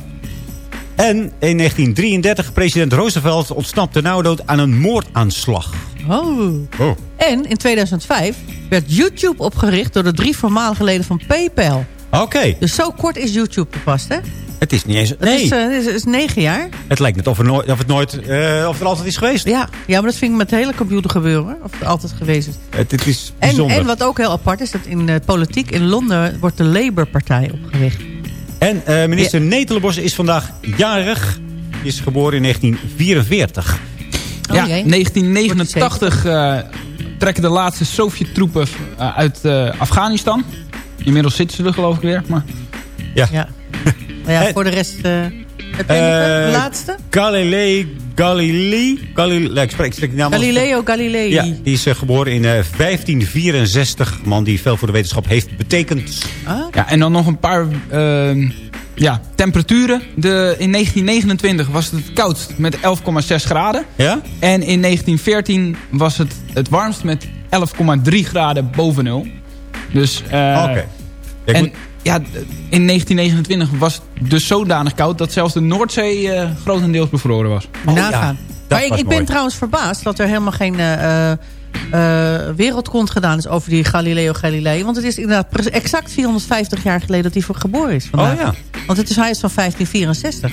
En in 1933, president Roosevelt ontsnapte nauw dood aan een moordaanslag. Oh. Oh. En in 2005 werd YouTube opgericht door de drie voormalige leden van PayPal. Oké, Dus zo kort is YouTube gepast, hè? het is niet eens... Nee, is, eh, is, is negen jaar. het lijkt net of, er nooit, of het nooit... eh, of er altijd is geweest. Ja. ja, maar dat vind ik met de hele computer gebeuren. Of het altijd geweest is. Het, het is En, bijzonder. en wat ook heel apart is, dat in de politiek in Londen wordt de Labour-partij opgericht. En eh, minister Netelenbos is vandaag jarig. Die is geboren in 1944. Oh, ja, jee. 1989 eh, trekken de laatste Sovjet-troepen eh, uit eh, Afghanistan. Inmiddels zitten ze er geloof ik weer. Maar Ja. Ja. Maar ja, En- voor de rest... eh, heb een? Eh, de laatste? Galilei... Galilei... Galilei ik spreek, ik spreek al- Galileo Galilei. Ja, die is eh, geboren in eh, 1564. Man die veel voor de wetenschap heeft betekend. Ah, Ja, en dan nog een paar ehm, ja, temperaturen. De, in 1929 was het het koudst met 11,6 graden. Ja? En in 1914 was het het warmst met 11,3 graden boven nul. Dus, eh, ik en moet- ja, in 1929 was het dus zodanig koud... dat zelfs de Noordzee eh, grotendeels bevroren was. Oh, nagaan. ja, maar ik, ik ben trouwens verbaasd dat er helemaal geen eh, eh, eh, wereldkont gedaan is over die Galileo Galilei. Want het is inderdaad exact 450 jaar geleden dat hij voor geboren is. vandaag. Oh ja. Want het is, hij is van 1564.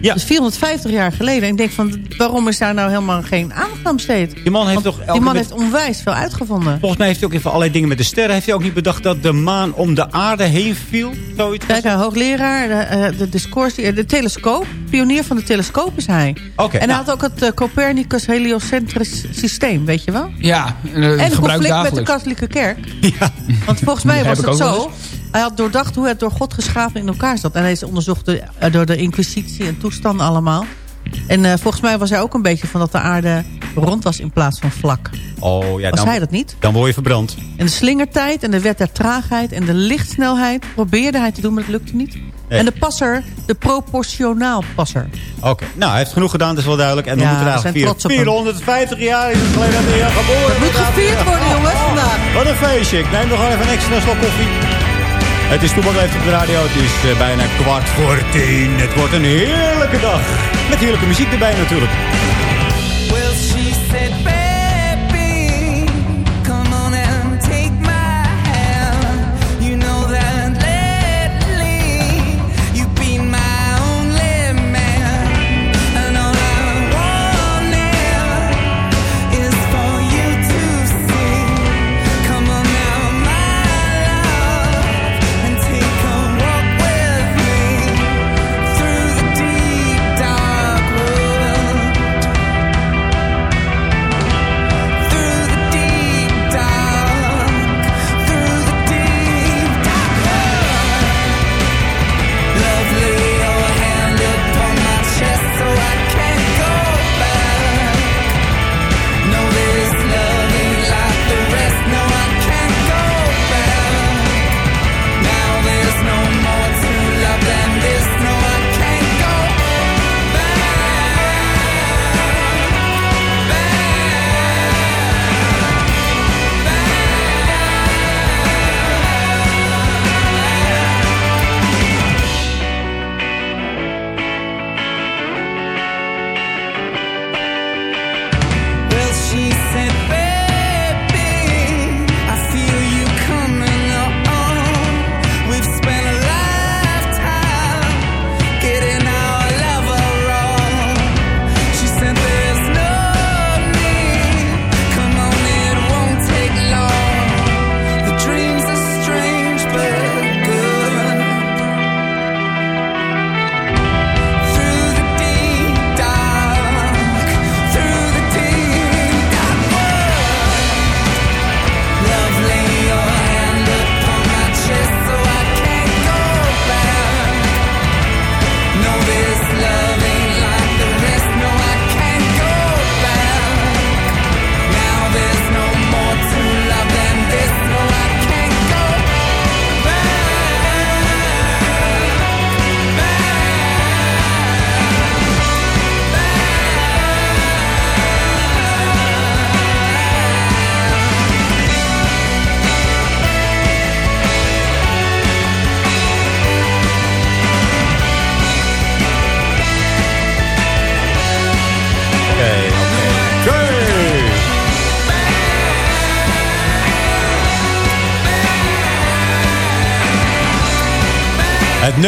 Ja. Dus 450 jaar geleden. En ik denk van, waarom is daar nou helemaal geen aandacht aan besteed? Die man heeft Want toch... elke die man met- heeft onwijs veel uitgevonden. Volgens mij heeft hij ook even allerlei dingen met de sterren. Heeft hij ook niet bedacht dat de maan om de aarde heen viel? Zoiets Kijk, een hoogleraar, de, eh, de, discours, de telescoop. Pionier van de telescoop is hij. Oké, en hij nou. had ook het eh, Copernicus heliocentrisch systeem, weet je wel? Ja, eh, En een gebruik conflict met de katholieke kerk. <laughs> Ja. Want volgens mij was het zo. Hij had doordacht hoe het door God geschapen in elkaar zat. En hij is onderzocht door- eh, door de inquisitie en toestanden allemaal. En eh, volgens mij was hij ook een beetje van dat de aarde rond was in plaats van vlak. Oh ja, Was dan, hij dat niet? dan word je verbrand. En de slingertijd en de wet der traagheid en de lichtsnelheid probeerde hij te doen, maar dat lukte niet. En de passer, de proportionaal passer. Oké, nou hij heeft genoeg gedaan, dat is wel duidelijk. En we Ja, moeten we eigenlijk zijn vieren. trots op hem. 450 jaar is het geleden dat hij geboren Het moet gevierd worden, jongens, vandaag. Wat een feestje. Ik neem nog wel even een extra slok koffie. Het is Toebak Leeft op de radio. Het is eh, bijna kwart voor tien. Het wordt een heerlijke dag. Met heerlijke muziek erbij natuurlijk. Well, she said,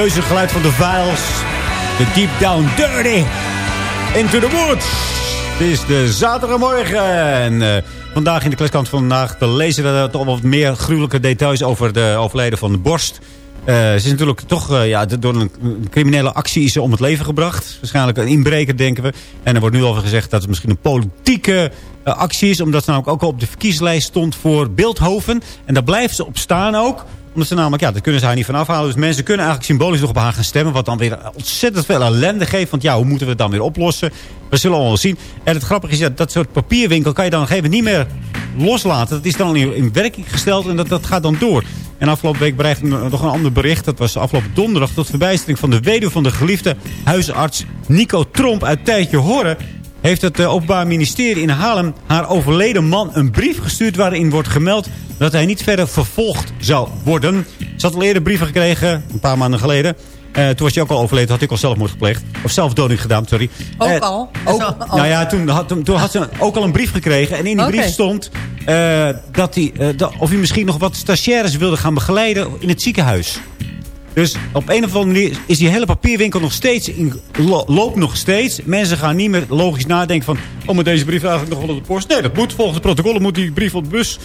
neuzige geluid van de Vials. De Deep Down Dirty. Into the Woods. Het is de zaterdagmorgen. En eh, vandaag in de klaskant van vandaag te lezen we toch wat meer gruwelijke details over de overlijden van de borst. Eh, ze is natuurlijk toch uh, ja, door een, criminele actie is ze om het leven gebracht. Waarschijnlijk een inbreker, denken we. En er wordt nu al gezegd dat het misschien een politieke uh, actie is. Omdat ze namelijk ook al op de verkieslijst stond voor Beeldhoven. En daar blijft ze op staan ook omdat ze namelijk, ja, dat kunnen ze haar niet van afhalen. Dus mensen kunnen eigenlijk symbolisch nog op haar gaan stemmen. Wat dan weer ontzettend veel ellende geeft. Want ja, hoe moeten we het dan weer oplossen? We zullen allemaal zien. En het grappige is, dat, dat soort papierwinkel kan je dan even niet meer loslaten. Dat is dan in, in werking gesteld en dat, dat gaat dan door. En afgelopen week bereikte nog een ander bericht. Dat was afgelopen donderdag tot verbijstering van de weduwe van de geliefde huisarts Nico Tromp uit Tijdje Horen heeft het Openbaar Ministerie in Haarlem haar overleden man een brief gestuurd... waarin wordt gemeld dat hij niet verder vervolgd zou worden. Ze had al eerder brieven gekregen, een paar maanden geleden. Uh, toen was hij ook al overleden, had ik al zelfmoord gepleegd. Of zelfdoding gedaan, sorry. Ook uh, al? Ook, al? Nou ja, toen had, toen, toen had ze ook al een brief gekregen. En in die brief stond uh, dat hij, of hij misschien nog wat stagiaires wilde gaan begeleiden in het ziekenhuis. Dus op een of andere manier is die hele papierwinkel nog steeds in, lo, loopt nog steeds. Mensen gaan niet meer logisch nadenken van... oh, moet deze brief eigenlijk nog wel op de post? Nee, dat moet volgens het protocol moet die brief op de bus.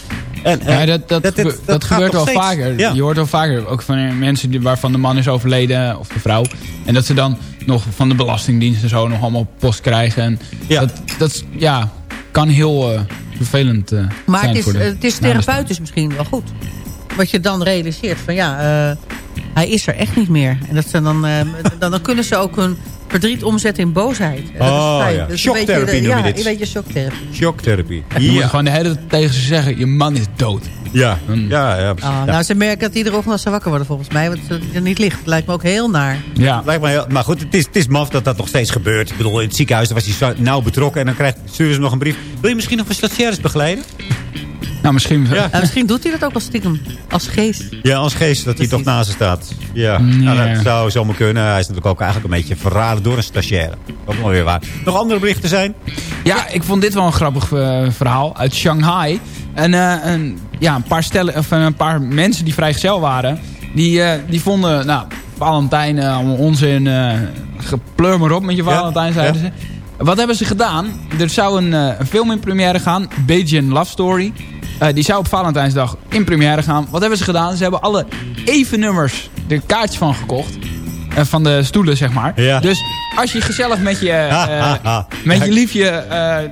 En, ja, dat, dat, dat, dat, dat gebeurt wel steeds. vaker. Ja. Je hoort wel vaker, ook van mensen die, waarvan de man is overleden... of de vrouw. En dat ze dan nog van de belastingdienst en zo nog allemaal post krijgen. En ja. Dat, dat ja, kan heel uh, vervelend uh, maar zijn het is, voor de het is therapeutisch misschien wel goed. Wat je dan realiseert van ja... Uh, hij is er echt niet meer. En dat ze dan, uh, dan, dan kunnen ze ook hun verdriet omzetten in boosheid. En dat oh is ja, dus shocktherapie noem je ja, dit. een beetje shocktherapie. Shocktherapie. Je ja. moet gewoon de hele tijd tegen ze zeggen, je man is dood. Ja, ja, ja. Oh, ja. Nou, ze merken dat iedere ochtend als ze wakker worden volgens mij. Want het er niet ligt. Het lijkt me ook heel naar. Ja. Lijkt me heel, maar goed, het is, het is maf dat dat nog steeds gebeurt. Ik bedoel, in het ziekenhuis was hij zo nauw betrokken. En dan krijgt, sturen ze nog een brief. Wil je misschien nog een stagiaires begeleiden? Nou, misschien, ja. nou, misschien doet hij dat ook als stiekem. Als geest. Ja, als geest dat Precies. hij toch naast ze staat. Ja, Nee. nou, dat zou zomaar kunnen. Hij is natuurlijk ook eigenlijk een beetje verraden door een stagiaire. Dat is nog weer waar. Nog andere berichten zijn? Ja, ik vond dit wel een grappig uh, verhaal uit Shanghai. En, uh, een, ja, een, paar stellen, of een paar mensen die vrijgezel waren... die, uh, die vonden, nou, Valentijn, allemaal onzin... gepleur maar op met je Valentijn, ja, zeiden ja. ze. Wat hebben ze gedaan? Er zou een, een film in première gaan, Beijing Love Story... Uh, die zou op Valentijnsdag in première gaan. Wat hebben ze gedaan? Ze hebben alle even nummers er kaartjes van gekocht. Uh, van de stoelen, zeg maar. Ja. Dus als je gezellig met je, <laughs> uh, met je liefje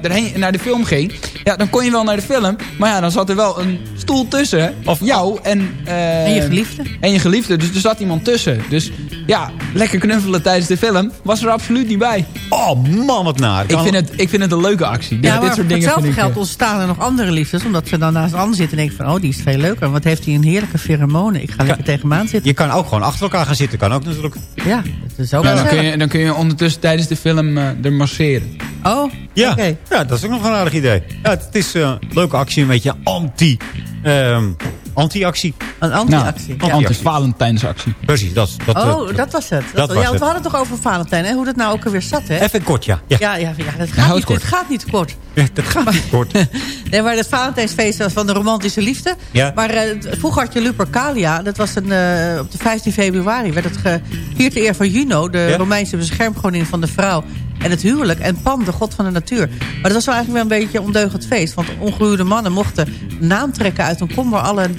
erheen naar de film ging... Ja, dan kon je wel naar de film. Maar ja, dan zat er wel een stoel tussen. Of jou en... en je geliefde. En je geliefde. Dus er zat iemand tussen. Dus ja, lekker knuffelen tijdens de film was er absoluut niet bij. Oh man, wat naar. Ik vind, het, ik vind het een leuke actie. Ja, dit, dit soort dingen hetzelfde geldt ontstaan er nog andere liefdes. Omdat ze dan naast de ander zitten en denken van... oh, die is veel leuker. Wat heeft hij een heerlijke pheromone. Ik ga lekker tegen hem aan zitten. Je kan ook gewoon achter elkaar gaan zitten. Kan ook natuurlijk. Ja, dat is ook ja, wel dan, kun je, dan kun je ondertussen tijdens de film uh, er masseren. Oh, ja. Okay. ja, dat is ook nog een aardig idee. Ja, het, het is uh, een leuke actie. Een beetje anti... Um, anti-actie. Een anti-actie. Nou, ja. Anti-Valentijnsactie. Precies, dat, dat, Oh, dat was het. Dat, dat was ja, het. we hadden het toch over Valentijn, hè? hoe dat nou ook alweer zat, hè? Even kort, ja. Ja, ja, ja, ja dat gaat, niet, kort. dit gaat niet kort. Ja, dat gaat maar, niet kort. <laughs> nee, maar het Valentijnsfeest was van de romantische liefde. Ja. Maar uh, vroeger had je Lupercalia. Dat was een, uh, op de 15 februari. Werd het gevierd de eer van Juno, de Ja. Romeinse beschermgodin van de vrouw. En het huwelijk. En Pan, de god van de natuur. Maar dat was wel eigenlijk wel een beetje een ondeugend feest. Want ongehuwde mannen mochten naam trekken uit een kom... waar alle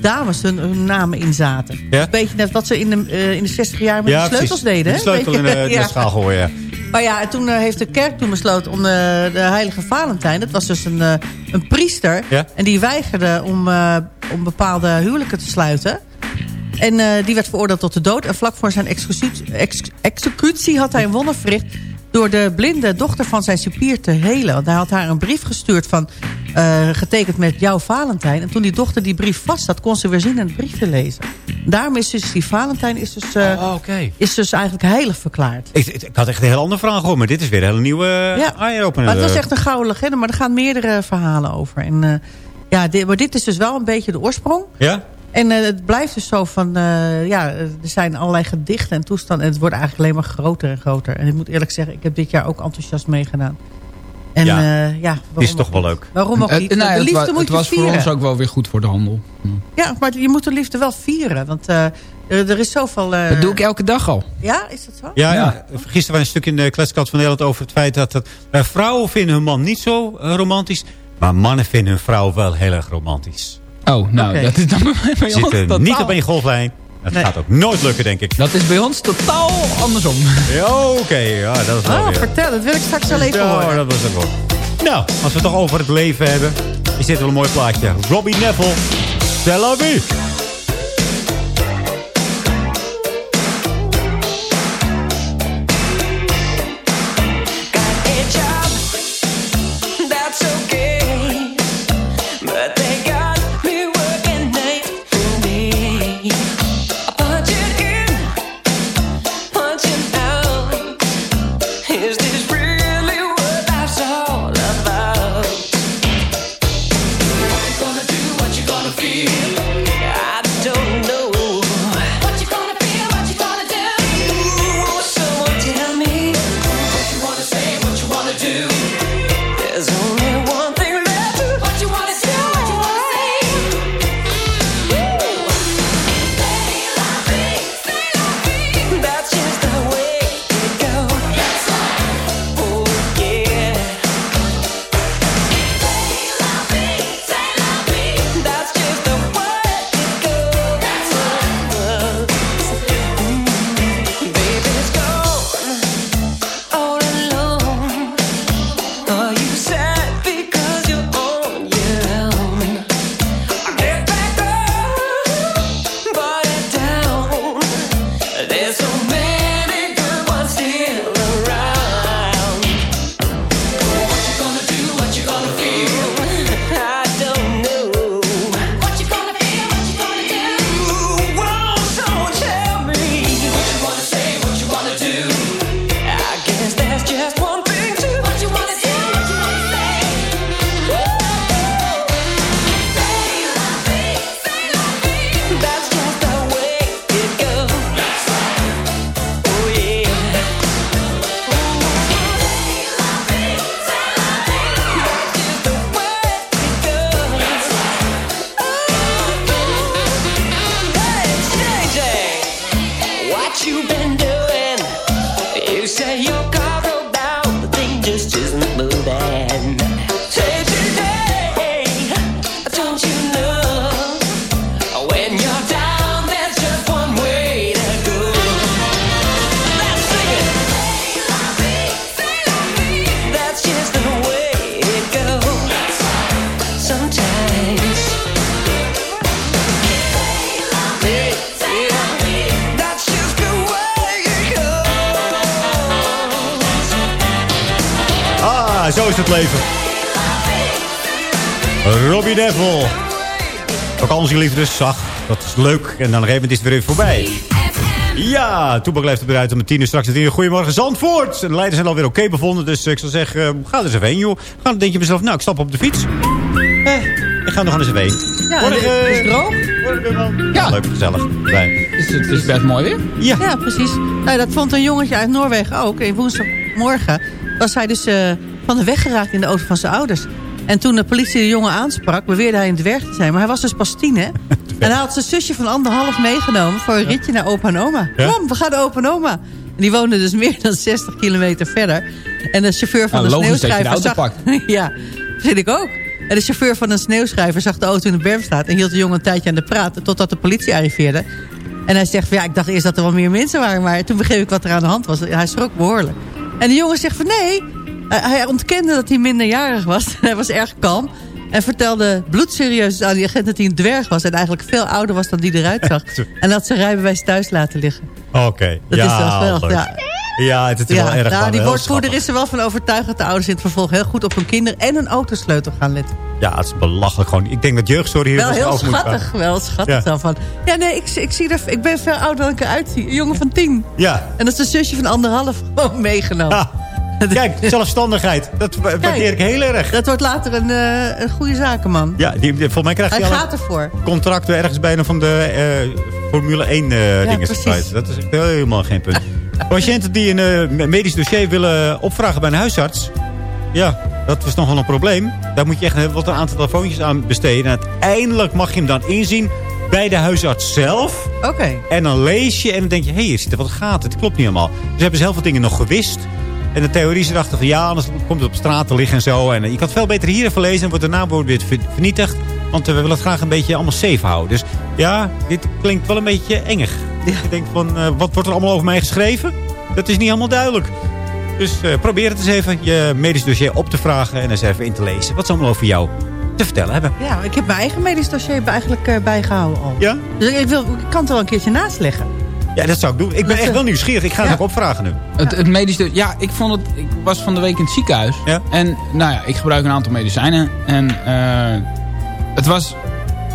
dames hun, hun namen in zaten. Ja. Een beetje net wat ze in de, uh, in de 60 jaar met ja, de sleutels precies. deden. De sleutel in de, <laughs> schaal gooien, ja. Maar ja, en toen uh, heeft de kerk toen besloten om uh, de heilige Valentijn... dat was dus een, uh, een priester... Ja. en die weigerde om, om bepaalde huwelijken te sluiten... En die werd veroordeeld tot de dood. En vlak voor zijn executie, ex, executie had hij een wonder verricht... door de blinde dochter van zijn cipier te helen. Want hij had haar een brief gestuurd van... Uh, getekend met jouw Valentijn. En toen die dochter die brief vast had, kon ze weer zien en het briefje lezen. Daarom is dus die Valentijn is dus, uh, oh, okay. is dus eigenlijk heilig verklaard. Ik, ik, had echt een heel andere vraag gehoord, maar dit is weer een hele nieuwe ja. eye-opener. Maar het was echt een gouden legende, maar er gaan meerdere verhalen over. En uh, ja, dit, maar dit is dus wel een beetje de oorsprong. Ja? En uh, het blijft dus zo van, uh, ja, er zijn allerlei gedichten en toestanden. En het wordt eigenlijk alleen maar groter en groter. En ik moet eerlijk zeggen, ik heb dit jaar ook enthousiast meegedaan. En ja, uh, ja is toch wel leuk. Waarom ook niet? Nou, de liefde het, moet het was vieren. voor ons ook wel weer goed voor de handel. Ja, maar je moet de liefde wel vieren. Want uh, Er, is zoveel... eh, Dat doe ik elke dag al. Ja, is dat zo? Ja, ja. Gisteren was een stuk in de Kletskant van Nederland over het feit dat... dat eh, vrouwen vinden hun man niet zo eh, romantisch. Maar mannen vinden hun vrouw wel heel erg romantisch. Oh, nou, dat is dan <laughs> bij, ons zitten totaal... niet op één golflijn. Dat Nee. gaat ook nooit lukken, denk ik. Dat is bij ons totaal andersom. <laughs> Ja, Oké, ja, dat is wel Oh, weer... vertel. Dat wil ik straks wel even Ja, horen. dat was ook wel. Nou, als we het toch over het leven hebben... is dit wel een mooi plaatje. Robbie Neville. Tel Aviv. Is het leven. Robbie Neville. Ook al onze liefdes, ach, dat is leuk. En dan een gegeven moment is het weer even voorbij. Ja, Toebak blijft er weer uit om tien uur straks het hier. Goedemorgen Zandvoort. En de leiders zijn alweer oké bevonden. Dus ik zou zeggen, eh, ga er eens even heen, joh. Dan denk je mezelf, nou, ik stap op de fiets. Eh, ik ga nog aan eens even heen. Ja, Morgen. het is droog. Ja, leuk, gezellig. Dus het is best mooi weer. Ja. Ja, precies. Nou, dat vond een jongetje uit Noorwegen ook. En woensdagmorgen was hij dus eh, van de weg geraakt in de auto van zijn ouders. En toen de politie de jongen aansprak, beweerde hij een dwerg te zijn. Maar hij was dus pas tien, hè? <laughs> En hij had zijn zusje van anderhalf meegenomen voor een ritje naar opa en oma. Ja? Kom, we gaan naar opa en oma. En die woonde dus meer dan 60 kilometer verder. En de chauffeur van Nou, de sneeuwschrijver zag... <laughs> ja, vind ik ook. En de chauffeur van een sneeuwschrijver zag de auto in de berm staan... en hield de jongen een tijdje aan de praat... totdat de politie arriveerde. En hij zegt, ja, ik dacht eerst dat er wel meer mensen waren... maar toen begreep ik wat er aan de hand was. Hij schrok behoorlijk. En de jongen zegt van, nee... Hij- Hij ontkende dat hij minderjarig was. <laughs> Hij was erg kalm. En vertelde bloedserieus aan die agent dat hij een dwerg was... en eigenlijk veel ouder was dan die eruit zag. <laughs> en dat zijn rijbewijs thuis laten liggen. Oké. Dat ja, is wel geweldig, ja. Ja, het is wel erg nou, die woordvoerder is er wel van overtuigd... dat de ouders in het vervolg heel goed op hun kinderen... en hun autosleutel gaan letten. Ja, het is belachelijk gewoon. Ik denk dat jeugdzorg hier Wel heel moet schattig, wel schattig Ja. dan van... Ja, nee, ik, ik, zie er, ik ben veel ouder dan ik eruit zie. Een jongen van tien. Ja. En dat is een zusje van anderhalf <laughs> gewoon meegenomen. <laughs> kijk, zelfstandigheid. Dat wa- waardeer ik heel erg. Dat wordt later een, eh, een goede zakenman. Ja, die, volgens mij krijgt Hij hij al gaat ervoor. contracten ergens bij een van de eh, Formule 1 eh dingen. precies. Dat is echt helemaal geen punt. <laughs> Patiënten die een medisch dossier willen opvragen bij een huisarts. Ja, dat is nog wel een probleem. Daar moet je echt wat een aantal telefoontjes aan besteden. En uiteindelijk mag je hem dan inzien bij de huisarts zelf. Oké. En dan lees je en dan denk je, hé, hey, er zitten wat gaten. Het klopt niet helemaal. Dus hebben ze heel veel dingen nog gewist. En de theorie is erachter van, ja, anders komt het op straat te liggen en zo. En eh, je kan het veel beter hier even lezen en wordt daarna wordt dit ver- vernietigd. Want eh, we willen het graag een beetje allemaal safe houden. Dus ja, dit klinkt wel een beetje engig. Je denkt van, eh, wat wordt er allemaal over mij geschreven? Dat is niet helemaal duidelijk. Dus probeer het eens even, je medisch dossier op te vragen en eens even in te lezen. Wat ze allemaal over jou te vertellen hebben. Ja, ik heb mijn eigen medisch dossier eigenlijk eh, bijgehouden al. Ja? Dus ik, wil, ik kan het wel een keertje naast leggen. Ja, dat zou ik doen. Ik ben echt eh, wel nieuwsgierig. Ik ga het ja. ook opvragen nu. Het, het medisch... Ja, ik vond het... Ik was van de week in het ziekenhuis. Ja. En nou ja, ik gebruik een aantal medicijnen. En eh, het was...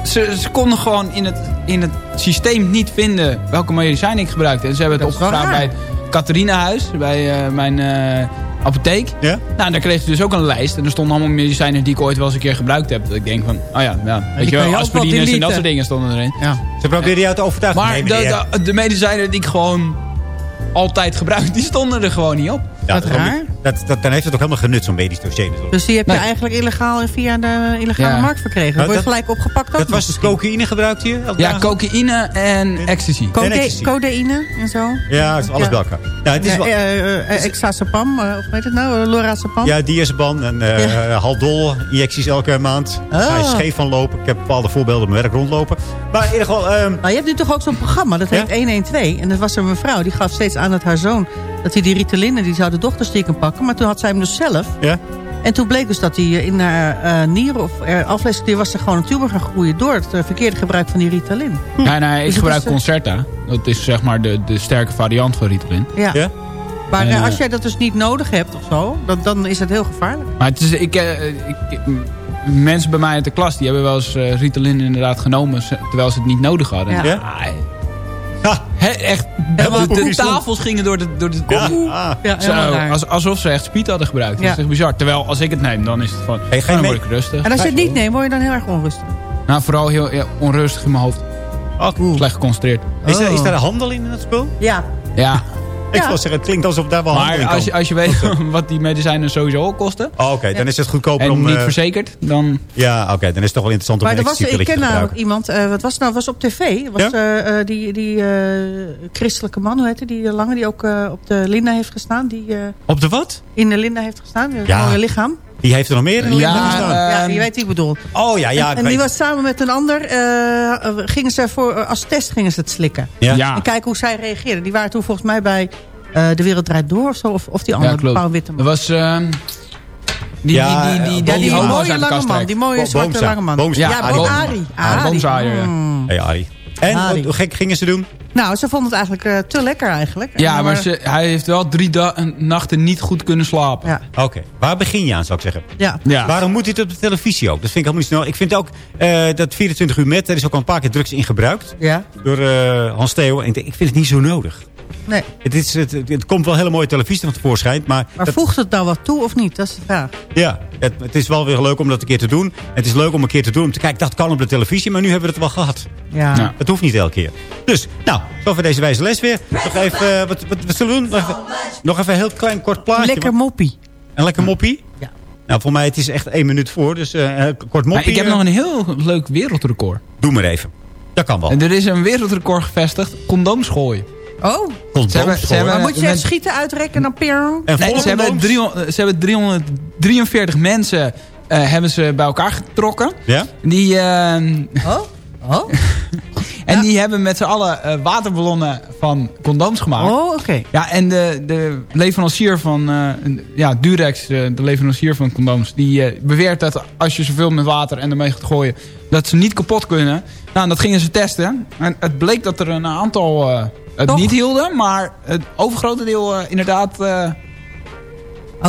Ze, ze konden gewoon in het, in het systeem niet vinden welke medicijnen ik gebruikte. En ze hebben het opgevraagd bij het Catharinahuis. Bij eh, mijn eh, apotheek. Ja? Nou, daar kreeg je dus ook een lijst. En er stonden allemaal medicijnen die ik ooit wel eens een keer gebruikt heb. Dat ik denk van, oh ja, ja weet je wel, aspirines en dat soort dingen stonden erin. Ja. Ze proberen jou te overtuigen. Maar de, de, de medicijnen die ik gewoon altijd gebruik, die stonden er gewoon niet op. Ja, Wat dat raar. Dat, dat, dan heeft het ook helemaal genut, zo'n medisch dossier natuurlijk. Dus die heb je Nee. eigenlijk illegaal via de illegale Ja. markt verkregen. Nou, Dan word je dat- gelijk opgepakt ook dat was misschien. cocaïne gebruikt hier? Ja, cocaïne en ecstasy. Code- En ecstasy. codeïne en zo. Ja, het is alles Ja. bij elkaar. Nou, het is Ja, wel, Exazepam, eh, of weet het nou, Lorazepam. ja, diazepam en eh Haldol injecties elke maand. Daar ga je Oh. scheef van lopen. Ik heb bepaalde voorbeelden op mijn werk rondlopen. Maar in ieder geval... ehm, Maar je hebt nu toch ook zo'n programma, dat heet Ja? 112. En dat was er een mevrouw, die gaf steeds aan dat haar zoon... dat hij die Ritalin, en die zou de dochter stiekem pakken. Maar toen had zij hem dus zelf. ja? En toen bleek dus dat hij in haar eh, nieren of uh, was er gewoon een tumor gaan groeien door het eh, verkeerde gebruik van die Ritalin. Ja, nee, ik Dus gebruik is, eh, Concerta. Dat is zeg maar de, de sterke variant van Ritalin. Ja. Ja? Maar eh, Eh. als jij dat dus niet nodig hebt of zo, dan, dan is het heel gevaarlijk. Maar het is, ik, eh, ik, mensen bij mij uit de klas, die hebben wel eens eh, Ritalin inderdaad genomen, terwijl ze het niet nodig hadden. Ja. Ja? Ah, Echt, Helemaal de, tafels gingen door de, door de ja. Ah. Ja, Zo, als, alsof ze echt speed hadden gebruikt. Dat is echt bizar. Terwijl als ik het neem, dan is het Hey, dan word ik rustig. En als je het niet neemt, word je dan heel erg onrustig. Nou, vooral heel ja, onrustig in mijn hoofd. Oh, Slecht geconcentreerd. Is, er, is Oh. daar handel in, in dat spul? Ja. Ja, Ik wil zeggen, het klinkt alsof daar wel maar als je, als je weet <laughs> wat die medicijnen sowieso al kosten... Oh, Oké, dan is het goedkoper en om... niet eh, verzekerd, dan... ja, oké, dan is het toch wel interessant om Maar er een was, ik ken te namelijk iemand, eh, wat was het nou, was op tv. Was, Ja? eh, eh, die die eh, christelijke man, hoe heet hij, die lange, die ook eh, op de Linda heeft gestaan. Die eh, Op de wat? in de Linda heeft gestaan, een Ja. mooie lichaam. Die heeft er nog meer in de Ja, gestaan. eh, ja, Ehm, je weet wie ik bedoel. Oh ja, ja. en en die was samen met een ander, eh, eh, gingen ze voor, eh, als test gingen ze het slikken. Ja? Ja. En kijken hoe zij reageerden. Die waren toen volgens mij bij eh, De Wereld Draait Door of zo. Of, of die andere, Ja, klopt. Paul Dat Witteman. was... ehm, die, Ja, die, die, die, eh, Ja, die mooie lange man. Die mooie Bo- zwarte lange man. Ja, Ari. Ari. Mm. Hey, Arie. En Arie. wat hoe gek gingen ze doen? Nou, ze vonden het eigenlijk eh, te lekker eigenlijk. Ja, maar eh, ze, hij heeft wel drie nachten niet goed kunnen slapen. Ja, Oké, waar begin je aan, zou ik zeggen? ja. Ja. Waarom moet dit op de televisie ook? Dat vind ik helemaal niet snel. Ik vind ook eh, dat 24 uur met, er is ook al een paar keer drugs in gebruikt. ja. Door eh, Hans Theo. En ik denk, ik vind het niet zo nodig. Nee. Het, is, het, het, komt wel hele mooie televisie van tevoorschijn. Maar, Maar dat- voegt het nou wat toe of niet? Dat is de vraag. ja, het, het is wel weer leuk om dat een keer te doen. Het is leuk om een keer te doen. Om te kijken, dat kan op de televisie. Maar nu hebben we het wel gehad. Ja. Het hoeft niet elke keer. Dus, nou, zo voor deze wijze les weer. Nog even, eh, wat, wat, wat zullen we doen? Nog even, nog even een heel klein kort plaatje. Lekker moppie. Een lekker moppie? Ja. Nou, voor mij het is echt één minuut voor. Dus eh, een kort Maar moppie. ik heb eh, nog een heel leuk wereldrecord. Doe maar even. Dat kan wel. En er is een wereldrecord gevestigd. Condooms gooien. Oh, Ze hebben- ze gooien. hebben- maar moet je met- schieten, uitrekken en dan peer? En Nee, ze, hebben condooms? 300, ze hebben 343 mensen eh, hebben ze bij elkaar getrokken. Ja? Die, eh, Oh? Oh? <laughs> en die hebben met z'n allen eh, waterballonnen van condooms gemaakt. Oh, oké. Ja, en de, de leverancier van eh, ja, Durex, de leverancier van condooms, die beweert dat als je zoveel met water en ermee gaat gooien, dat ze niet kapot kunnen. Nou, dat gingen ze testen. En het bleek dat er een aantal eh, het Toch? niet hielden, maar het overgrote deel eh, inderdaad eh,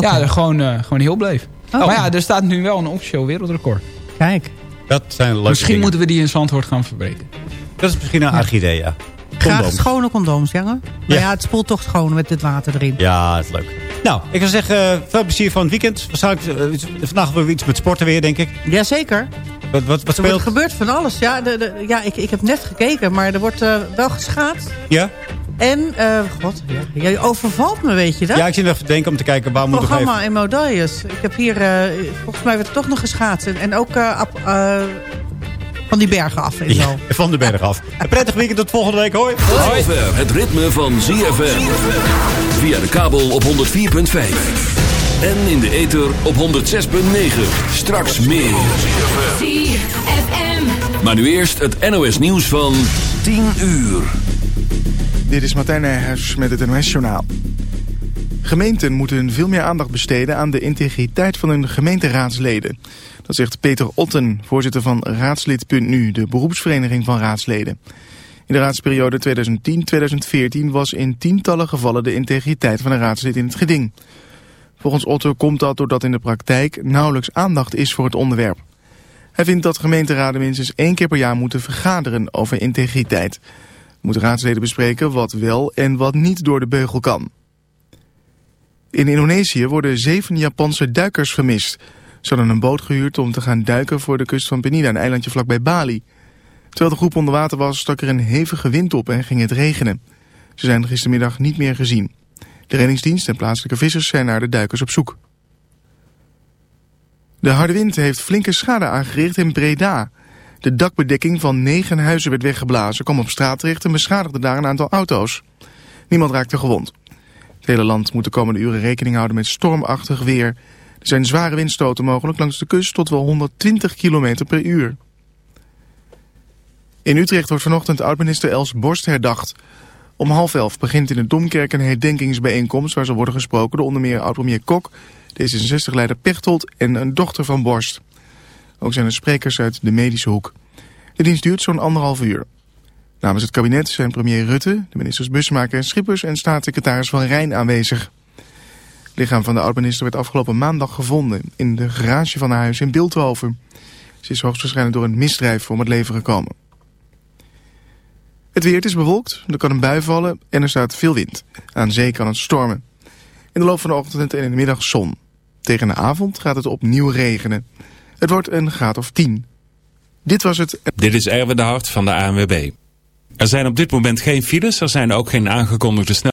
ja, gewoon, eh, gewoon heel bleef. Oh. Maar ja, er staat nu wel een officieel wereldrecord. Kijk. Dat zijn leuke Misschien dingen. moeten we die in Zandvoort gaan verbreken. Dat is misschien een aardig idee, ja. Graag Condooms. schone condooms, jongen. Maar ja. het spoelt toch schoon met dit water erin. Ja, dat is leuk. Nou, ik zou zeggen, veel plezier van het weekend. Vandaag hebben we iets met sporten weer, denk ik. Jazeker. Wat, wat, wat Er speelt? wordt- gebeurt van alles. Ja, de, de, ja ik, ik heb net gekeken, maar er wordt eh, wel geschaatst. Ja? En, eh god, ja, jij overvalt me, weet je dat? ja, ik zit even te denken om te kijken waar moet ik nog Programma en medailles. Ik heb hier, eh, volgens mij werd er toch nog geschaatst. En, en ook, van die bergen af en zo. <laughs> Van de berg af. Een prettig weekend tot volgende week. Hoi. Tot zover het ritme van ZFM. Via de kabel op 104.5. En in de ether op 106.9. Straks meer. Maar nu eerst het NOS nieuws van 10 uur. Dit is Martijn Nijhuis met het NOS-journaal. Gemeenten moeten veel meer aandacht besteden aan de integriteit van hun gemeenteraadsleden. Dat zegt Peter Otten, voorzitter van Raadslid.nu, de beroepsvereniging van raadsleden. In de raadsperiode 2010-2014 was in tientallen gevallen de integriteit van een raadslid in het geding. Volgens Otten komt dat doordat in de praktijk nauwelijks aandacht is voor het onderwerp. Hij vindt dat gemeenteraden minstens één keer per jaar moeten vergaderen over integriteit. Moeten raadsleden bespreken wat wel en wat niet door de beugel kan. In Indonesië worden zeven Japanse duikers vermist. Ze hadden een boot gehuurd om te gaan duiken voor de kust van Penida, een eilandje vlakbij Bali. Terwijl de groep onder water was, stak er een hevige wind op en ging het regenen. Ze zijn gistermiddag niet meer gezien. De en plaatselijke vissers zijn naar de duikers op zoek. De harde wind heeft flinke schade aangericht in Breda. De dakbedekking van negen huizen werd weggeblazen, kwam op straat terecht en beschadigde daar een aantal auto's. Niemand raakte gewond. Het hele land moet de komende uren rekening houden met stormachtig weer. Er zijn zware windstoten mogelijk langs de kust tot wel 120 km per uur. In Utrecht wordt vanochtend oud-minister Els Borst herdacht. Om half elf begint in de Domkerk een herdenkingsbijeenkomst... waar zal worden gesproken door onder meer oud-premier Kok... D66-leider Pechtold en een dochter van Borst. Ook zijn er sprekers uit de medische hoek. De dienst duurt zo'n anderhalf uur. Namens het kabinet zijn premier Rutte, de ministers Busmaker en Schippers... en staatssecretaris Van Rijn aanwezig. Het lichaam van de oud-minister werd afgelopen maandag gevonden... in de garage van haar huis in Beeldhoven. Ze is hoogstwaarschijnlijk door een misdrijf om het leven gekomen. Het weer is bewolkt, er kan een bui vallen en er staat veel wind. Aan zee kan het stormen. In de loop van de ochtend en in de middag zon. Tegen de avond gaat het opnieuw regenen. Het wordt een graad of 10. Dit was het... Dit is Erwin de Hart van de ANWB. Er zijn op dit moment geen files, er zijn ook geen aangekondigde snel.